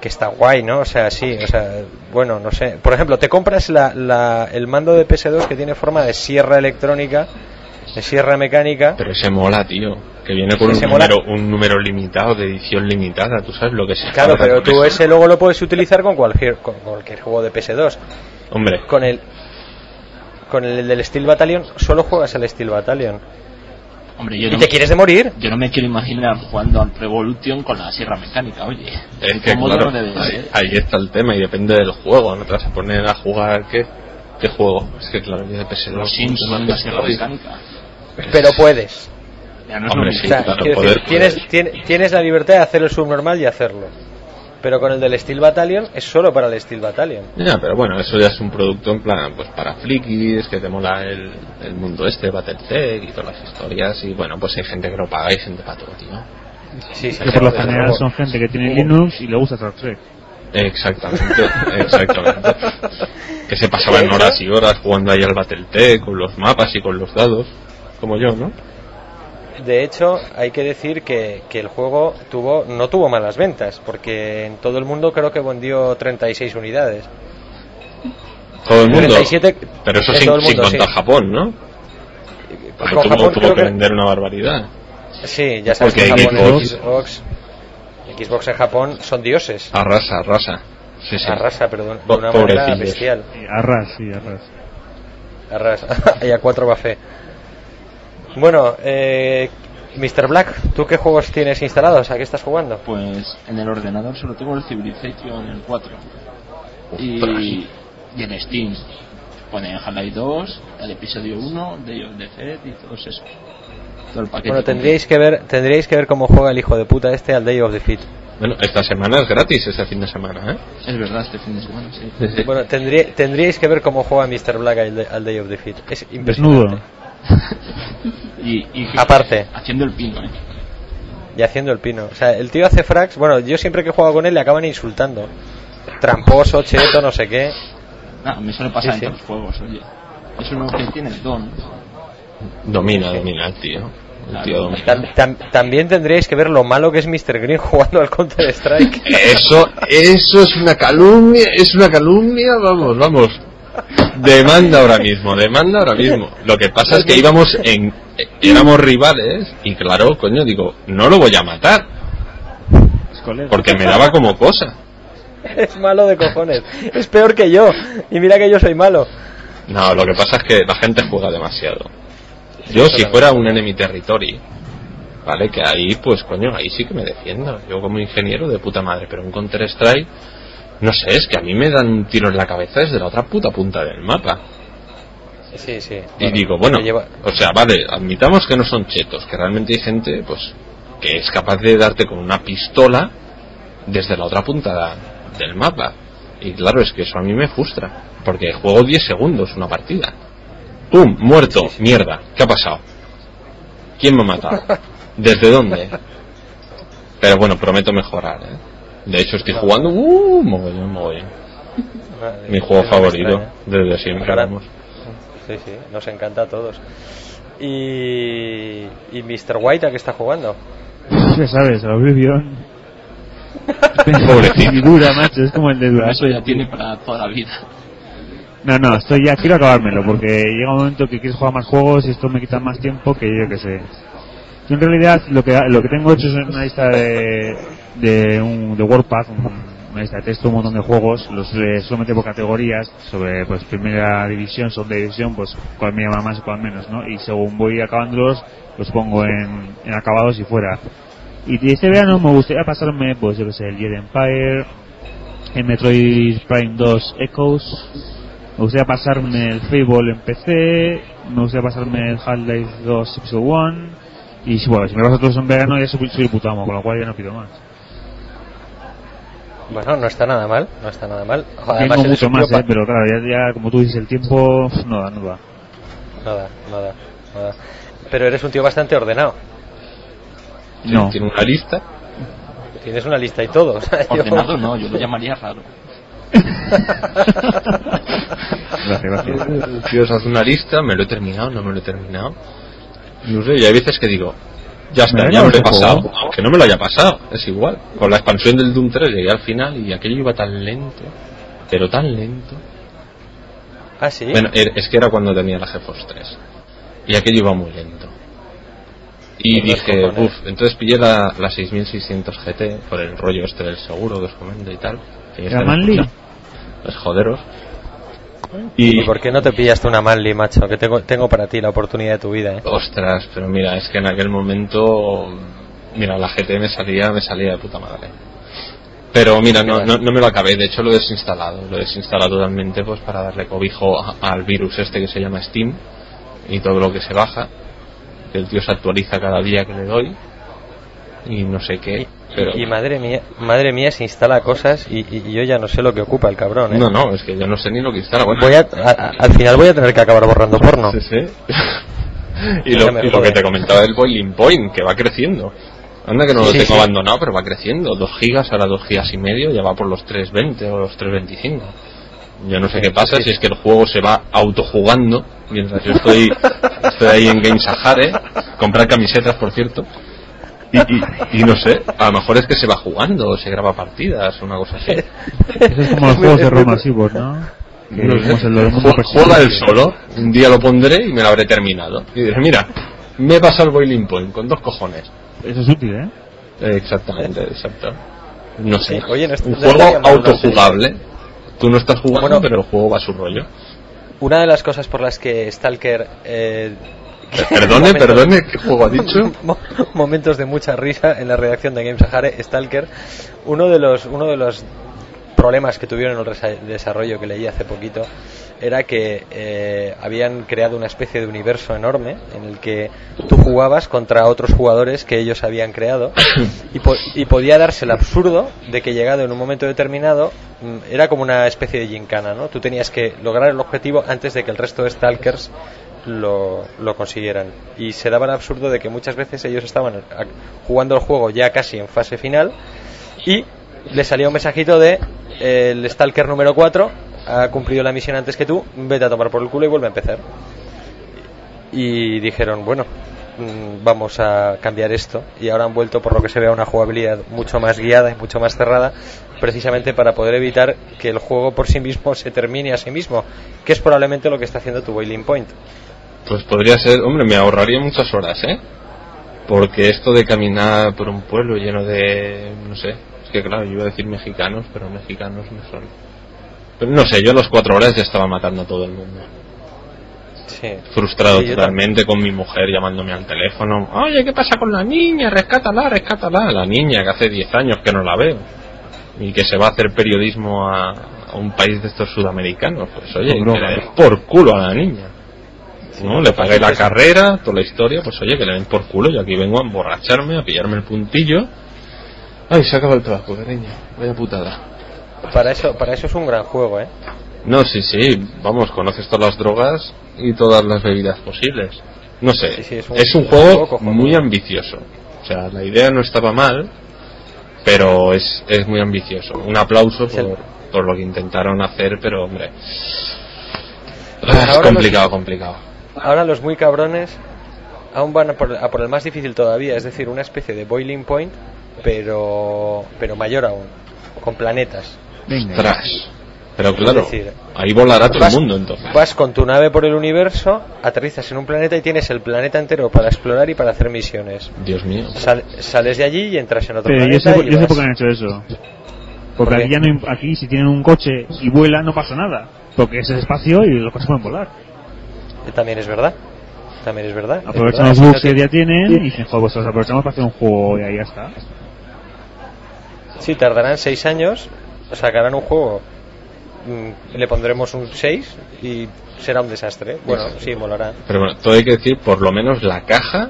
que está guay, ¿no? O sea, sí, o sea, bueno, no sé. Por ejemplo, te compras la, la- el mando de PS2 que tiene forma de sierra electrónica, de sierra mecánica. Pero ese mola, tío. Que viene con un número, un número limitado, de edición limitada. Tú sabes lo que es. Claro, pero tú ese luego lo puedes utilizar con cualquier, con cualquier juego de PS2. Hombre, Con el con el del Steel Battalion solo juegas al Steel Battalion. Hombre, yo ¿Y no, te quieres de morir? yo no me quiero imaginar jugando al Revolution con la sierra mecánica, oye. es que ¿Cómo claro, no debe de ahí, está el tema y depende del juego. No te vas a poner a jugar, ¿qué? ¿Qué juego? Es que claro, yo de PS2. Los Sims con una sierra mecánica. Pero puedes. Ya no es Hombre, lo sí, O sea, claro, quiero poder, decir, tienes, la libertad de hacer el subnormal y hacerlo. Pero con el del Steel Battalion es solo para el Steel Battalion. Ya, pero bueno, eso ya es un producto en plan, pues para frikis, que te mola el, el mundo este, Battletech y todas las historias. Y bueno, pues hay gente que lo paga y gente para todo, tío. Sí, sí, Que por lo general son gente que tiene Linux y le gusta Star Trek. Exactamente, [laughs] exactamente. Que se pasaban horas y horas jugando ahí al Battletech con los mapas y con los dados, como yo, ¿no? De hecho, hay que decir que, que el juego tuvo no tuvo malas ventas, porque en todo el mundo creo que vendió 36 unidades. Todo el mundo. 37 Pero eso sin, el sin mundo, contar sí. Japón, ¿no? Porque Con tuvo, Japón tuvo que que- vender una barbaridad. Sí, ya sabes Porque que Japón Xbox- Xbox, Xbox en Japón son dioses. Arrasa, arrasa. Sí, sí. Arrasa, pero de, una manera pobrecillos. bestial. Sí, arras, sí, arras. Arrasa. [laughs] y a 4 bafé. Bueno, eh, Mr. Black, ¿tú qué juegos tienes instalados? ¿A qué estás jugando? Pues en el ordenador solo tengo el Civilization, el 4. Y, en Steam pone Half-Life 2, el episodio 1, Day of the Dead y todos esos. Todo el paquete. Bueno, tendríais que ver, tendríais que ver cómo juega el hijo de puta este al Day of Defeat. Bueno, esta semana es gratis, este fin de semana, ¿eh? Es verdad, este fin de semana, sí. Bueno, tendría- tendríais que ver cómo juega Mr. Black al, al Day of Defeat. Es impresionante. Desnudo. [laughs] Y, y Aparte. Haciendo el pino, ¿eh? Y haciendo el pino. O sea, el tío hace frags. Bueno, yo siempre que juego con él le acaban insultando. Tramposo, cheto, no sé qué. Me suele pasar Sí, sí. en todos los juegos, oye. Es uno que tiene el don. Domina, domina el tío. El Claro. tío domina. Tam- tam- también tendríais que ver lo malo que es Mr. Green [laughs] jugando al Counter Strike. Eso, eso es una calumnia, es una calumnia, vamos, vamos. Demanda ahora mismo, demanda ahora mismo. Lo que pasa es que íbamos en, éramos rivales y claro, coño, digo, no lo voy a matar porque me daba como cosa. es malo de cojones. Es peor que yo. Y mira que yo soy malo. No, lo que pasa es que la gente juega demasiado. Yo si fuera un enemy territory, vale, que ahí pues coño, ahí sí que me defiendo. Yo como ingeniero de puta madre, pero un Counter Strike, no sé, es que a mí me dan un tiro en la cabeza desde la otra puta punta del mapa. Sí, sí. Y digo, bueno, lleva- o sea, vale, admitamos que no son chetos, que realmente hay gente, pues, que es capaz de darte con una pistola desde la otra punta del mapa. Y claro, es que eso a mí me frustra, porque juego 10 segundos una partida. ¡Pum! Muerto, mierda, ¿qué ha pasado? ¿Quién me ha matado? [laughs] ¿Desde dónde? Pero bueno, prometo mejorar, ¿eh? De hecho, estoy jugando, ¡uh! Mogollón, mogollón. Mi juego favorito, extraña. desde siempre, vamos. Sí, sí, nos encanta a todos. Y, y Mr. White, ¿a qué está jugando? [laughs] Ya sabes, el Oblivion. [laughs] Pobrecito. Dura, macho, es como el de dura. eso ya tiene para toda la vida. No, no, estoy ya, quiero acabármelo, porque llega un momento que quieres jugar más juegos y esto me quita más tiempo que yo que sé. Yo en realidad lo que, lo que tengo hecho es una lista de, de, un, de WordPad, un- una de texto, un montón de juegos, los eh, suelo meter por categorías, sobre pues primera división, segunda división, pues cuál me llama más y cuál menos, ¿no? Y según voy acabándolos, los pongo en, en acabados y fuera. Y este verano me gustaría pasarme, pues yo que sé, el Jedi Empire, el Metroid Prime 2 Echoes, me gustaría pasarme el Fable en PC, me gustaría pasarme el Half-Life 2 Episode 1, y bueno, si me paso todos en verano ya soy, soy el puto amo, con lo cual ya no pido más. Bueno, no está nada mal, no está nada mal. Joder, Tengo además eres mucho más, eh, pero claro, ya, ya como tú dices, el tiempo no da, no da. Nada, nada, nada. Pero eres un tío bastante ordenado. No. Tiene una lista. Tienes una lista y todo. [laughs] o sea, yo- Ordenado no, yo lo llamaría raro. [laughs] Gracias, tío se hace una lista, me lo he terminado, no me lo he terminado. No sé, y hay veces que digo, ya está, Me ya me lo he pasado. juego. Aunque no me lo haya pasado, es igual. Con la expansión del Doom 3 llegué al final y aquello iba tan lento, pero tan lento. Ah, sí. Bueno, er- es que era cuando tenía la GeForce 3. Y aquello iba muy lento. Y dije, uff, entonces pillé la, la 6600 GT por el rollo este del seguro que os comento y tal. que ya ¿Era está en Manly? escucha. Pues joderos. ¿Y por qué no te pillaste una Manly, macho? Que tengo, tengo para ti la oportunidad de tu vida, ¿eh? Ostras, pero mira, es que en aquel momento, mira, la GT me salía, me salía de puta madre. Pero mira, no, no, no me lo acabé, de hecho lo he desinstalado, lo he desinstalado totalmente pues para darle cobijo a- al virus este que se llama Steam y todo lo que se baja, que el tío se actualiza cada día que le doy y no sé qué, pero Y madre mía, madre mía, se instala cosas y, yo ya no sé lo que ocupa el cabrón, ¿eh? no, no, es que yo no sé ni lo que instala. Bueno, Voy a, a- al final voy a tener que acabar borrando porno. Sí, sí. [laughs] y, lo, y que te comentaba del Boiling Point, que va creciendo. Anda que no lo tengo sí. abandonado, pero va creciendo. 2 gigas, ahora 2 gigas y medio, ya va por los 320 o los 325. Yo no sé qué pasa, si es que el juego se va autojugando, mientras yo estoy, estoy ahí en Game Sahare, comprar camisetas, por cierto. Y, y, y no sé, a lo mejor es que se va jugando, o se graba partidas, una cosa así. Eso es como los juegos de rol masivos, ¿no? No sé. el. Juega él solo, un día lo pondré y me lo habré terminado. Y diré, mira, me he pasado el Boiling Point con dos cojones. Eso es útil, ¿eh? Eh, exactamente, exacto. No sé. Sí, oye, no es- un juego autojugable. Tú no estás jugando, Bueno. pero el juego va a su rollo. Una de las cosas por las que Stalker... Eh, Perdone, momentos- perdone, ¿qué juego ha [laughs] dicho? Mo- momentos de mucha risa en la redacción de Game Sahara, Stalker. Uno de los, uno de los problemas que tuvieron en el desarrollo que leí hace poquito era que eh, habían creado una especie de universo enorme en el que tú jugabas contra otros jugadores que ellos habían creado y, po- y podía darse el absurdo de que llegado en un momento determinado mm, era como una especie de gincana, ¿no? Tú tenías que lograr el objetivo antes de que el resto de Stalkers lo, lo consiguieran. Y se daba el absurdo de que muchas veces ellos estaban jugando el juego ya casi en fase final y le salía un mensajito de el Stalker número 4 ha cumplido la misión antes que tú, vete a tomar por el culo y vuelve a empezar. Y dijeron, bueno, mm, vamos a cambiar esto y ahora han vuelto por lo que se ve a una jugabilidad mucho más guiada y mucho más cerrada precisamente para poder evitar que el juego por sí mismo se termine a sí mismo que es probablemente lo que está haciendo tu Boiling Point Pues podría ser, hombre, me ahorraría muchas horas, ¿eh? Porque esto de caminar por un pueblo lleno de, no sé, es que claro, yo iba a decir mexicanos, pero mexicanos no son. Pero no sé, yo a las cuatro horas ya estaba matando a todo el mundo. sí. Frustrado Sí, totalmente con mi mujer llamándome al teléfono. Oye, ¿qué pasa con la niña? Rescátala, rescátala. La niña que hace 10 años que no la veo. Y que se va a hacer periodismo a, a un país de estos sudamericanos. Pues oye, por culo a la niña. ¿No? Le pagué la carrera, toda la historia, pues oye, que le den por culo. Yo aquí vengo a emborracharme, a pillarme el puntillo. Ay, se acaba el trabajo, cariño. Vaya putada. para eso para eso es un gran juego ¿eh? No, sí, sí, vamos, conoces todas las drogas y todas las bebidas posibles. No sé, Sí, sí, es es un- es juego muy ambicioso. O sea, la idea no estaba mal, pero es, es muy ambicioso. Un aplauso Es el- por, por lo que intentaron hacer, pero hombre, Pues es ahora complicado, los- complicado. Ahora los muy cabrones aún van a por, a por el más difícil todavía es decir una especie de Boiling Point pero pero mayor aún con planetas. Ostras. Pero claro, decir, ahí volará todo vas- el mundo entonces. Vas con tu nave por el universo, aterrizas en un planeta y tienes el planeta entero para explorar y para hacer misiones. Dios mío. Sal- sales de allí y entras en otro Pero yo planeta. sé, y yo sé por qué han hecho eso. ¿Por Porque aquí, ya no, aquí si tienen un coche y vuelan no pasa nada. Porque es espacio y los coches pueden volar. Eh, También es verdad. También es verdad. Aprovechan los bugs que ya tienen y dicen, joder, pues los aprovechamos para hacer un juego y ahí ya está. Sí, tardarán seis años, sacarán un juego, mm, le pondremos un 6 y será un desastre. Bueno, sí, molará. Pero bueno, todo hay que decir, por lo menos la caja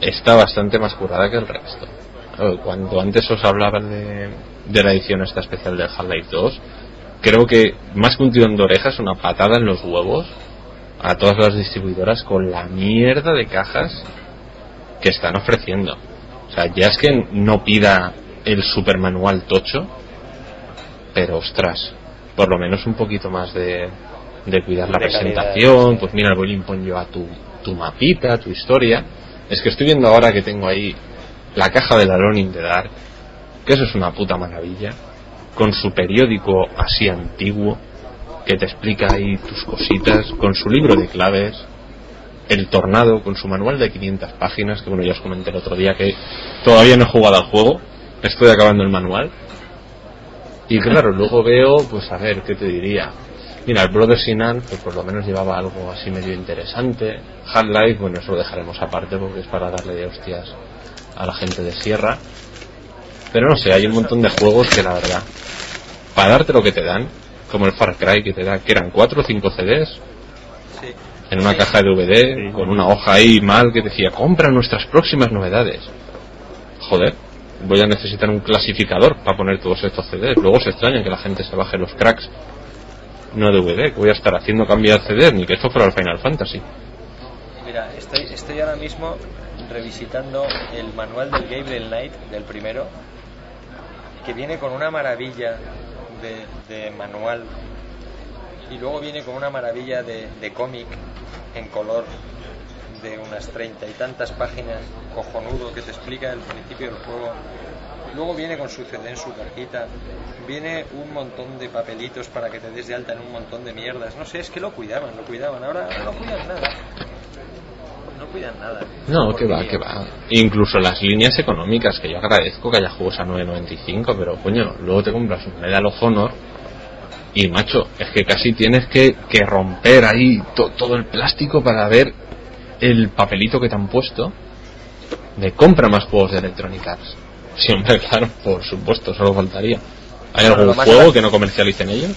está bastante más curada que el resto. Claro, Cuando antes os hablaba de, de la edición esta especial de Half-Life 2, creo que más que un tirón de orejas, una patada en los huevos a todas las distribuidoras con la mierda de cajas que están ofreciendo. O sea, ya es que no pida el super manual tocho, pero ostras, por lo menos un poquito más de, de cuidar la De calidad, presentación, sí. pues mira, el Boiling Point lleva tu, tu mapita, tu historia. Es que estoy viendo ahora que tengo ahí la caja del Alone in the Dark, que eso es una puta maravilla, con su periódico así antiguo, que te explica ahí tus cositas, con su libro de claves, el Tornado, con su manual de 500 páginas, que bueno, ya os comenté el otro día que todavía no he jugado al juego, estoy acabando el manual. Y claro, luego veo, pues a ver, ¿qué te diría? Mira, el Brothers in Arms, pues por lo menos llevaba algo así medio interesante. Half-Life, bueno, eso lo dejaremos aparte porque es para darle de hostias a la gente de Sierra. Pero no sé, hay un montón de juegos que la verdad, para darte lo que te dan, como el Far Cry que te da, que eran 4 o 5 CDs, en una caja de DVD, Sí. con una hoja ahí mal que decía, compra nuestras próximas novedades. Joder, voy a necesitar un clasificador para poner todos estos CDs. Luego se extrañan que la gente se baje los cracks, no DVD, que voy a estar haciendo cambiar CDs, ni que esto fuera el Final Fantasy. Mira, estoy, estoy ahora mismo revisitando el manual del Gabriel Knight, del primero, que viene con una maravilla de, manual y luego viene con una maravilla de, cómic en color de unas treinta y tantas páginas, cojonudo, que te explica el principio del juego. Luego viene con su CD en su cajita, viene un montón de papelitos para que te des de alta en un montón de mierdas. No sé, es que lo cuidaban, lo cuidaban. Ahora no cuidan nada. No cuidan nada. No, que va, que va. Incluso las líneas económicas, que yo agradezco que haya juegos a 9.95, pero coño, luego te compras un Medal of Honor y macho, es que casi tienes que, que romper ahí to- todo el plástico para ver el papelito que te han puesto de compra más juegos de Electronic Arts. Sí, hombre, [laughs] claro, por supuesto, solo faltaría. ¿Hay algún juego que no comercialicen ellos?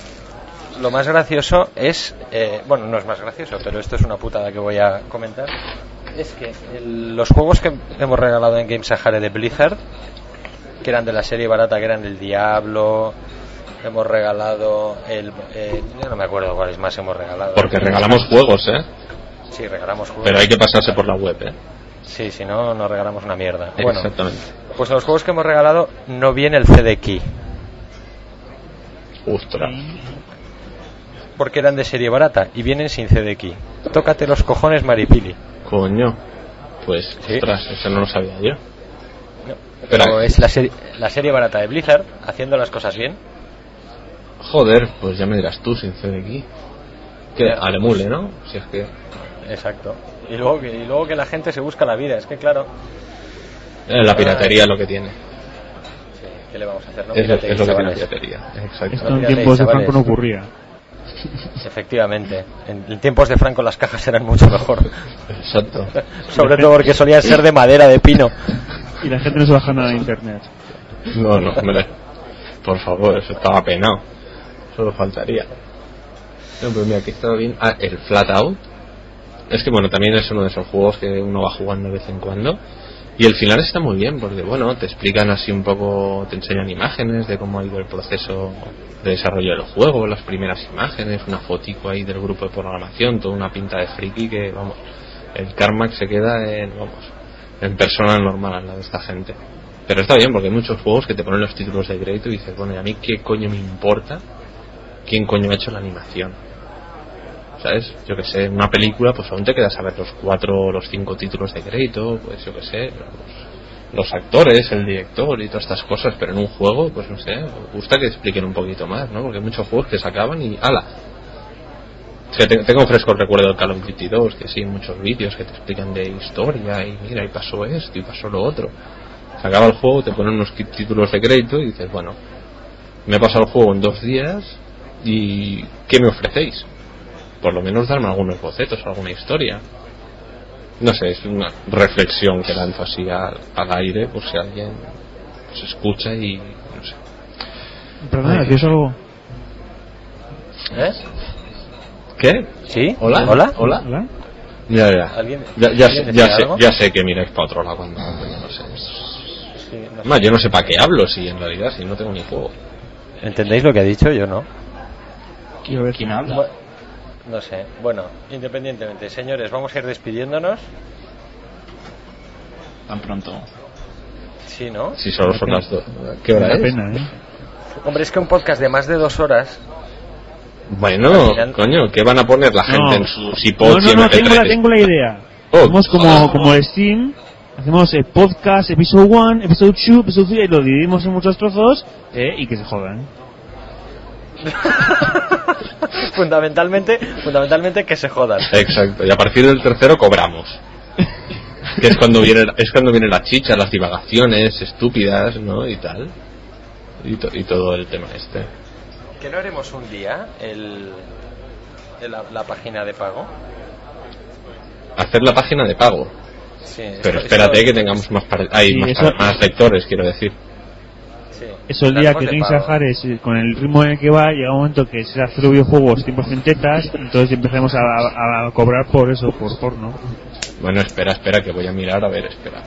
Lo más gracioso es, eh, bueno, no es más gracioso, pero esto es una putada que voy a comentar. Es que el- los juegos que hemos regalado en Game Sahara de Blizzard, que eran de la serie barata, que eran el Diablo, hemos regalado el, eh, no me acuerdo cuáles más hemos regalado. Porque regalamos juegos, ¿eh? Sí, regalamos juegos. Pero hay que pasarse por la web, ¿eh? Sí, si no, nos regalamos una mierda. Bueno, Exactamente. pues en los juegos que hemos regalado no viene el CD Key, Ostras. Porque eran de serie barata y vienen sin CD Key. Tócate los cojones, Maripili. Coño. Pues, Sí. ostras, eso no lo sabía yo. No, Pero- pero es la serie, la serie barata de Blizzard haciendo las cosas bien. Joder, pues ya me dirás tú, sin CDX. Que Ya. al emule, ¿no? Si es que. Exacto. Y luego, que, y luego que la gente se busca la vida. Es que claro, eh, la piratería es lo que tiene. sí, ¿qué le vamos a hacer? No? Es, es lo que tiene la piratería. Exacto. Esto en tiempos de. Franco no ocurría. Efectivamente. En, en tiempos de Franco las cajas eran mucho mejor. Exacto. Sobre todo porque solían ser de madera, de pino. Y la gente no se baja nada de internet. No, no, hombre. Por favor, eso estaba penado. Solo faltaría. No, pero mira, que estaba bien. Ah, el Flat Out. Es que bueno, también es uno de esos juegos que uno va jugando de vez en cuando. Y el final está muy bien, porque bueno, te explican así un poco, te enseñan imágenes de cómo ha ido el proceso de desarrollo del juego, las primeras imágenes, una fotico ahí del grupo de programación, toda una pinta de friki que, vamos, el Carmack se queda en, vamos, en persona normal al lado de esta gente. Pero está bien, porque hay muchos juegos que te ponen los títulos de crédito y dices, bueno, ¿y a mí qué coño me importa quién coño ha hecho la animación? ¿Sabes? Yo que sé, en una película, pues aún te quedas a ver los cuatro o los cinco títulos de crédito, pues yo que sé, los, actores, el director y todas estas cosas, pero en un juego, pues no sé, me gusta que expliquen un poquito más, ¿no? Porque hay muchos juegos que se acaban y ¡ala! Es que te- tengo fresco el recuerdo del Call of Duty 2, que sí, muchos vídeos que te explican de historia y mira, y pasó esto y pasó lo otro. Se acaba el juego, te ponen unos títulos de crédito y dices, bueno, me he pasado el juego en dos días y ¿qué me ofrecéis? Por lo menos darme algunos bocetos, alguna historia. No sé, es una reflexión que lanzo así al, al aire por si alguien pues, escucha y no sé. Perdona, Ay. ¿tienes algo? ¿Eh? ¿Qué? ¿Sí? ¿Hola? ¿Hola? ¿Hola? ¿Hola? Ya, ya. ¿Alguien- ya, ya, alguien ya, sé, ya sé que miráis para otro lado cuando no sé. Sí, no sé. Además, yo no sé para qué hablo, si en realidad, si no tengo ni juego. ¿Entendéis lo que ha dicho? Yo no. Quiero ver ¿Quién habla? No sé. Bueno, independientemente, señores, vamos a ir despidiéndonos. Tan pronto. Sí, ¿no? Si solo son las dos. ¿Qué hora es? pena, ¿eh? Hombre, es que un podcast de más de dos horas. Bueno, final- coño, ¿qué van a poner la gente No. en sus No, iPods no, y no, tengo la, MP3? tengo la idea. Oh. Hacemos como, como el Steam, hacemos el podcast, episodio 1, episodio 2, episodio 3, y lo dividimos en muchos trozos eh, y que se jodan. [laughs] [laughs] fundamentalmente, fundamentalmente que se jodan. Exacto, y a partir del tercero cobramos. que es cuando viene es cuando viene la chicha, las divagaciones estúpidas, ¿no? Y tal. Y, to- y todo el tema este. ¿Que no haremos un día el, el- la, la página de pago? Hacer la página de pago. Sí, Pero espérate que tengamos más, par- hay Sí, más, eso- más lectores, quiero decir. Sí. Eso el día que pago. Sahares, eh, con el ritmo en el que va, llega un momento que se hace videojuegos tiempos en tetas, entonces empezamos a, a- a cobrar por eso, por porno. Bueno, espera, espera, que voy a mirar, a ver, espera.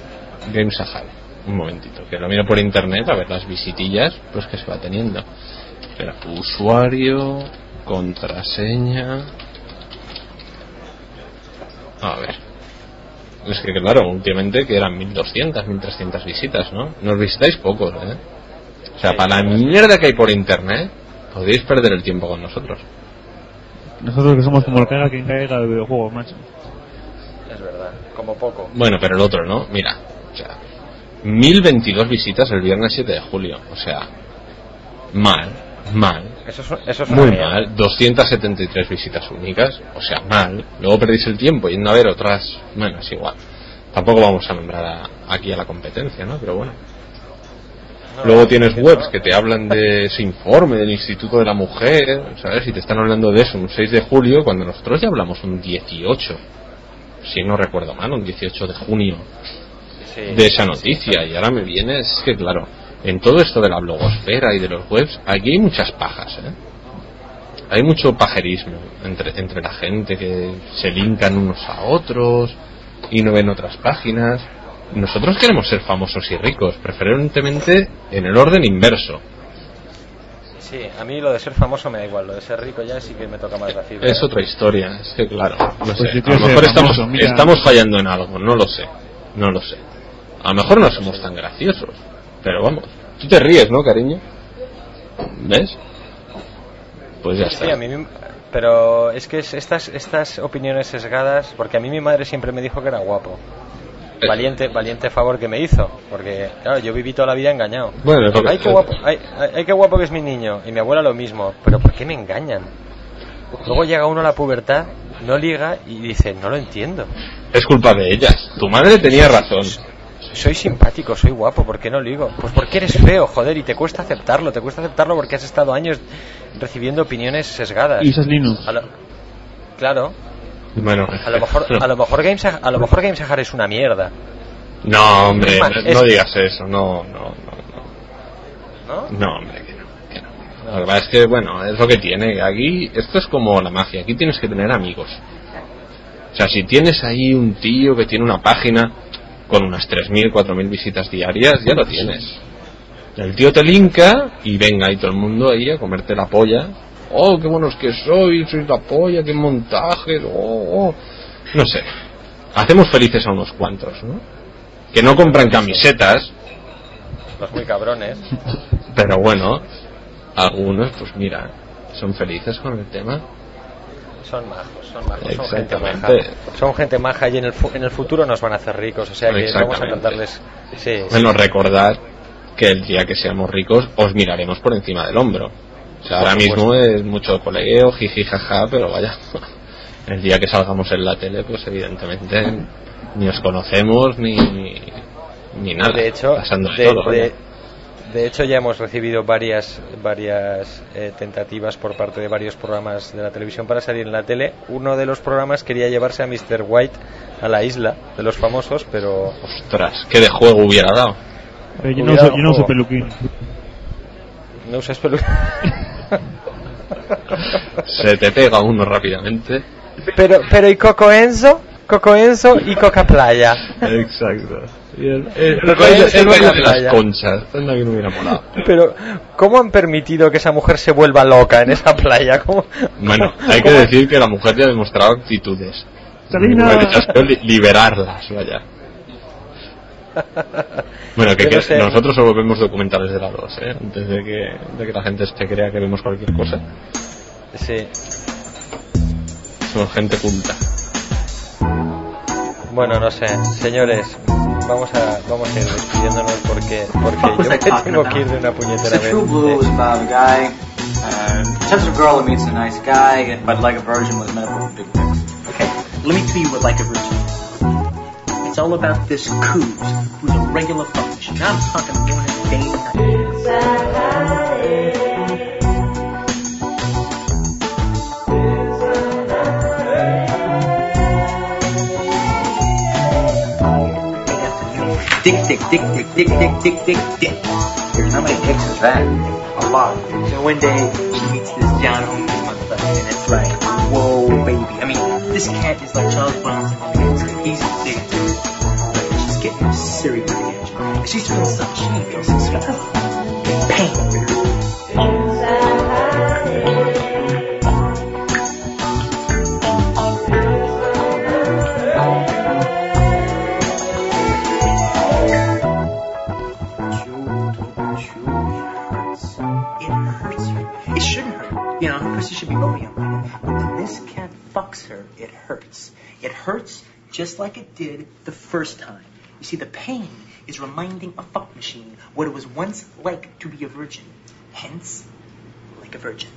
Game Sahara. Un momentito, que lo miro por internet a ver las visitillas pues que se va teniendo. Espera, usuario, contraseña. A ver. Es que claro, últimamente que eran 1200, 1300 visitas, ¿no? Nos visitáis pocos, ¿eh? O sea, para la mierda que hay por internet, podéis perder el tiempo con nosotros. Nosotros que somos como el caiga quien caiga de videojuegos, macho. Es verdad, como poco. Bueno, pero el otro no, mira, o sea, 1022 visitas el viernes 7 de julio, o sea, mal, mal. Eso es, eso es Muy mierda. mal, 273 visitas únicas, o sea, mal. Luego perdéis el tiempo yendo a ver otras. Bueno, es igual. Tampoco vamos a nombrar a- aquí a la competencia, ¿no? Pero bueno. Luego tienes webs que te hablan de ese informe del Instituto de la Mujer, ¿sabes? Y te están hablando de eso un 6 de julio, cuando nosotros ya hablamos un 18. Si no recuerdo mal, un 18 de junio de esa noticia. Y ahora me viene, es que claro, en todo esto de la blogosfera y de los webs, aquí hay muchas pajas, ¿eh? Hay mucho pajerismo entre, entre la gente que se linkan unos a otros y no ven otras páginas. Nosotros queremos ser famosos y ricos, preferentemente en el orden inverso. Sí, a mí lo de ser famoso me da igual, lo de ser rico ya sí que me toca más la fibra. Es otra historia, es que claro, no Pues sé, a lo mejor estamos, mira. estamos fallando en algo, no lo sé, no lo sé. A lo mejor no somos tan graciosos, pero vamos, tú te ríes, ¿no, cariño? ¿Ves? Pues ya Sí, está. a mí me- pero es que es- estas estas opiniones sesgadas, porque a mí mi madre siempre me dijo que era guapo. [laughs] Valiente, valiente favor que me hizo, porque claro, yo viví toda la vida engañado. Bueno, es lo que- Ay, qué guapo, ay, ay, ay, qué guapo que es mi niño, y mi abuela lo mismo, pero ¿por qué me engañan? Luego llega uno a la pubertad, no liga y dice, no lo entiendo. Es culpa de ellas. Tu madre tenía razón. Soy simpático, soy guapo, ¿por qué no ligo? Pues porque eres feo, joder, y te cuesta aceptarlo, te cuesta aceptarlo porque has estado años recibiendo opiniones sesgadas. Y esas Linux. Lo- Claro, Bueno, a lo mejor, a lo mejor Games, a lo mejor Games Ajar es una mierda, no, hombre, Es más, no, es- no digas eso, no, no, no, ¿no? no, no, hombre, que no, que no. Es que, bueno, es lo que tiene. Aquí, esto es como la magia, aquí tienes que tener amigos. O sea, si tienes ahí un tío que tiene una página con unas 3.000, 4.000 visitas diarias, ya lo tienes. El tío te linka y venga ahí todo el mundo ahí a comerte la polla. Oh, qué buenos que sois, sois la polla, qué montajes, oh, oh. No sé. Hacemos felices a unos cuantos, ¿no? Que no compran camisetas, Los muy cabrones. pero bueno, algunos, pues mira, son felices con el tema. Son majos, son majos, son gente maja. Son gente maja y en el, fu- en el futuro nos van a hacer ricos, o sea que vamos a cantarles. Sí, sí. Bueno, recordad que el día que seamos ricos os miraremos por encima del hombro. O sea, Por ahora mismo es mucho colegueo, jiji, jaja, pero vaya. [laughs] El día que salgamos en la tele, pues evidentemente ni os conocemos ni, ni nada. de hecho, pasando de, de, todo. de- de hecho ya hemos recibido varias varias eh, tentativas por parte de varios programas de la televisión para salir en la tele. Uno de los programas quería llevarse a Mr. White a la isla de los famosos, pero Ostras, qué de juego hubiera dado. Pero yo no uso, yo no uso peluquín. no usas pelu. [laughs] Se te pega uno rápidamente. pero pero y Coco Enzo, Coco Enzo y Coca Playa. Exacto. Y el, el, baile de las conchas. Anda que no hubiera molado. Pero ¿cómo han permitido que esa mujer se vuelva loca en esa playa? ¿Cómo- Bueno, cómo- hay que cómo- decir que la mujer ya ha demostrado actitudes. Li- liberarlas, vaya. Bueno, que, que sé. nosotros solo vemos documentales de la 2, ¿eh? Antes de que, de que la gente se crea que vemos cualquier cosa. Sí. Somos gente culta. Bueno, no sé, señores, vamos a vamos a ir despidiéndonos porque porque yo me tengo que ir de una puñetera vez. about a guy, sensitive girl who meets a nice guy, but like a virgin with medical big pics. Okay, let me tell you what like a virgin is. It's all about this Coos, who's a regular fuck. Now I'm talking morning, day, night. Dick, dick, dick, dick, dick, dick, dick, dick, dick. Here's how many dicks is that? A lot. So one day she meets this John Holmes motherfucker, and it's like, whoa, baby. I mean, this cat is like Charles Bronson. He's digging to she's doing something she feels disgusting. Pain. It hurts her. It shouldn't hurt. You know, her pussy should be open. But when this cat fucks her, it hurts. It hurts just like it did the first time. You see, the pain is reminding a fuck machine what it was once like to be a virgin. Hence, like a virgin.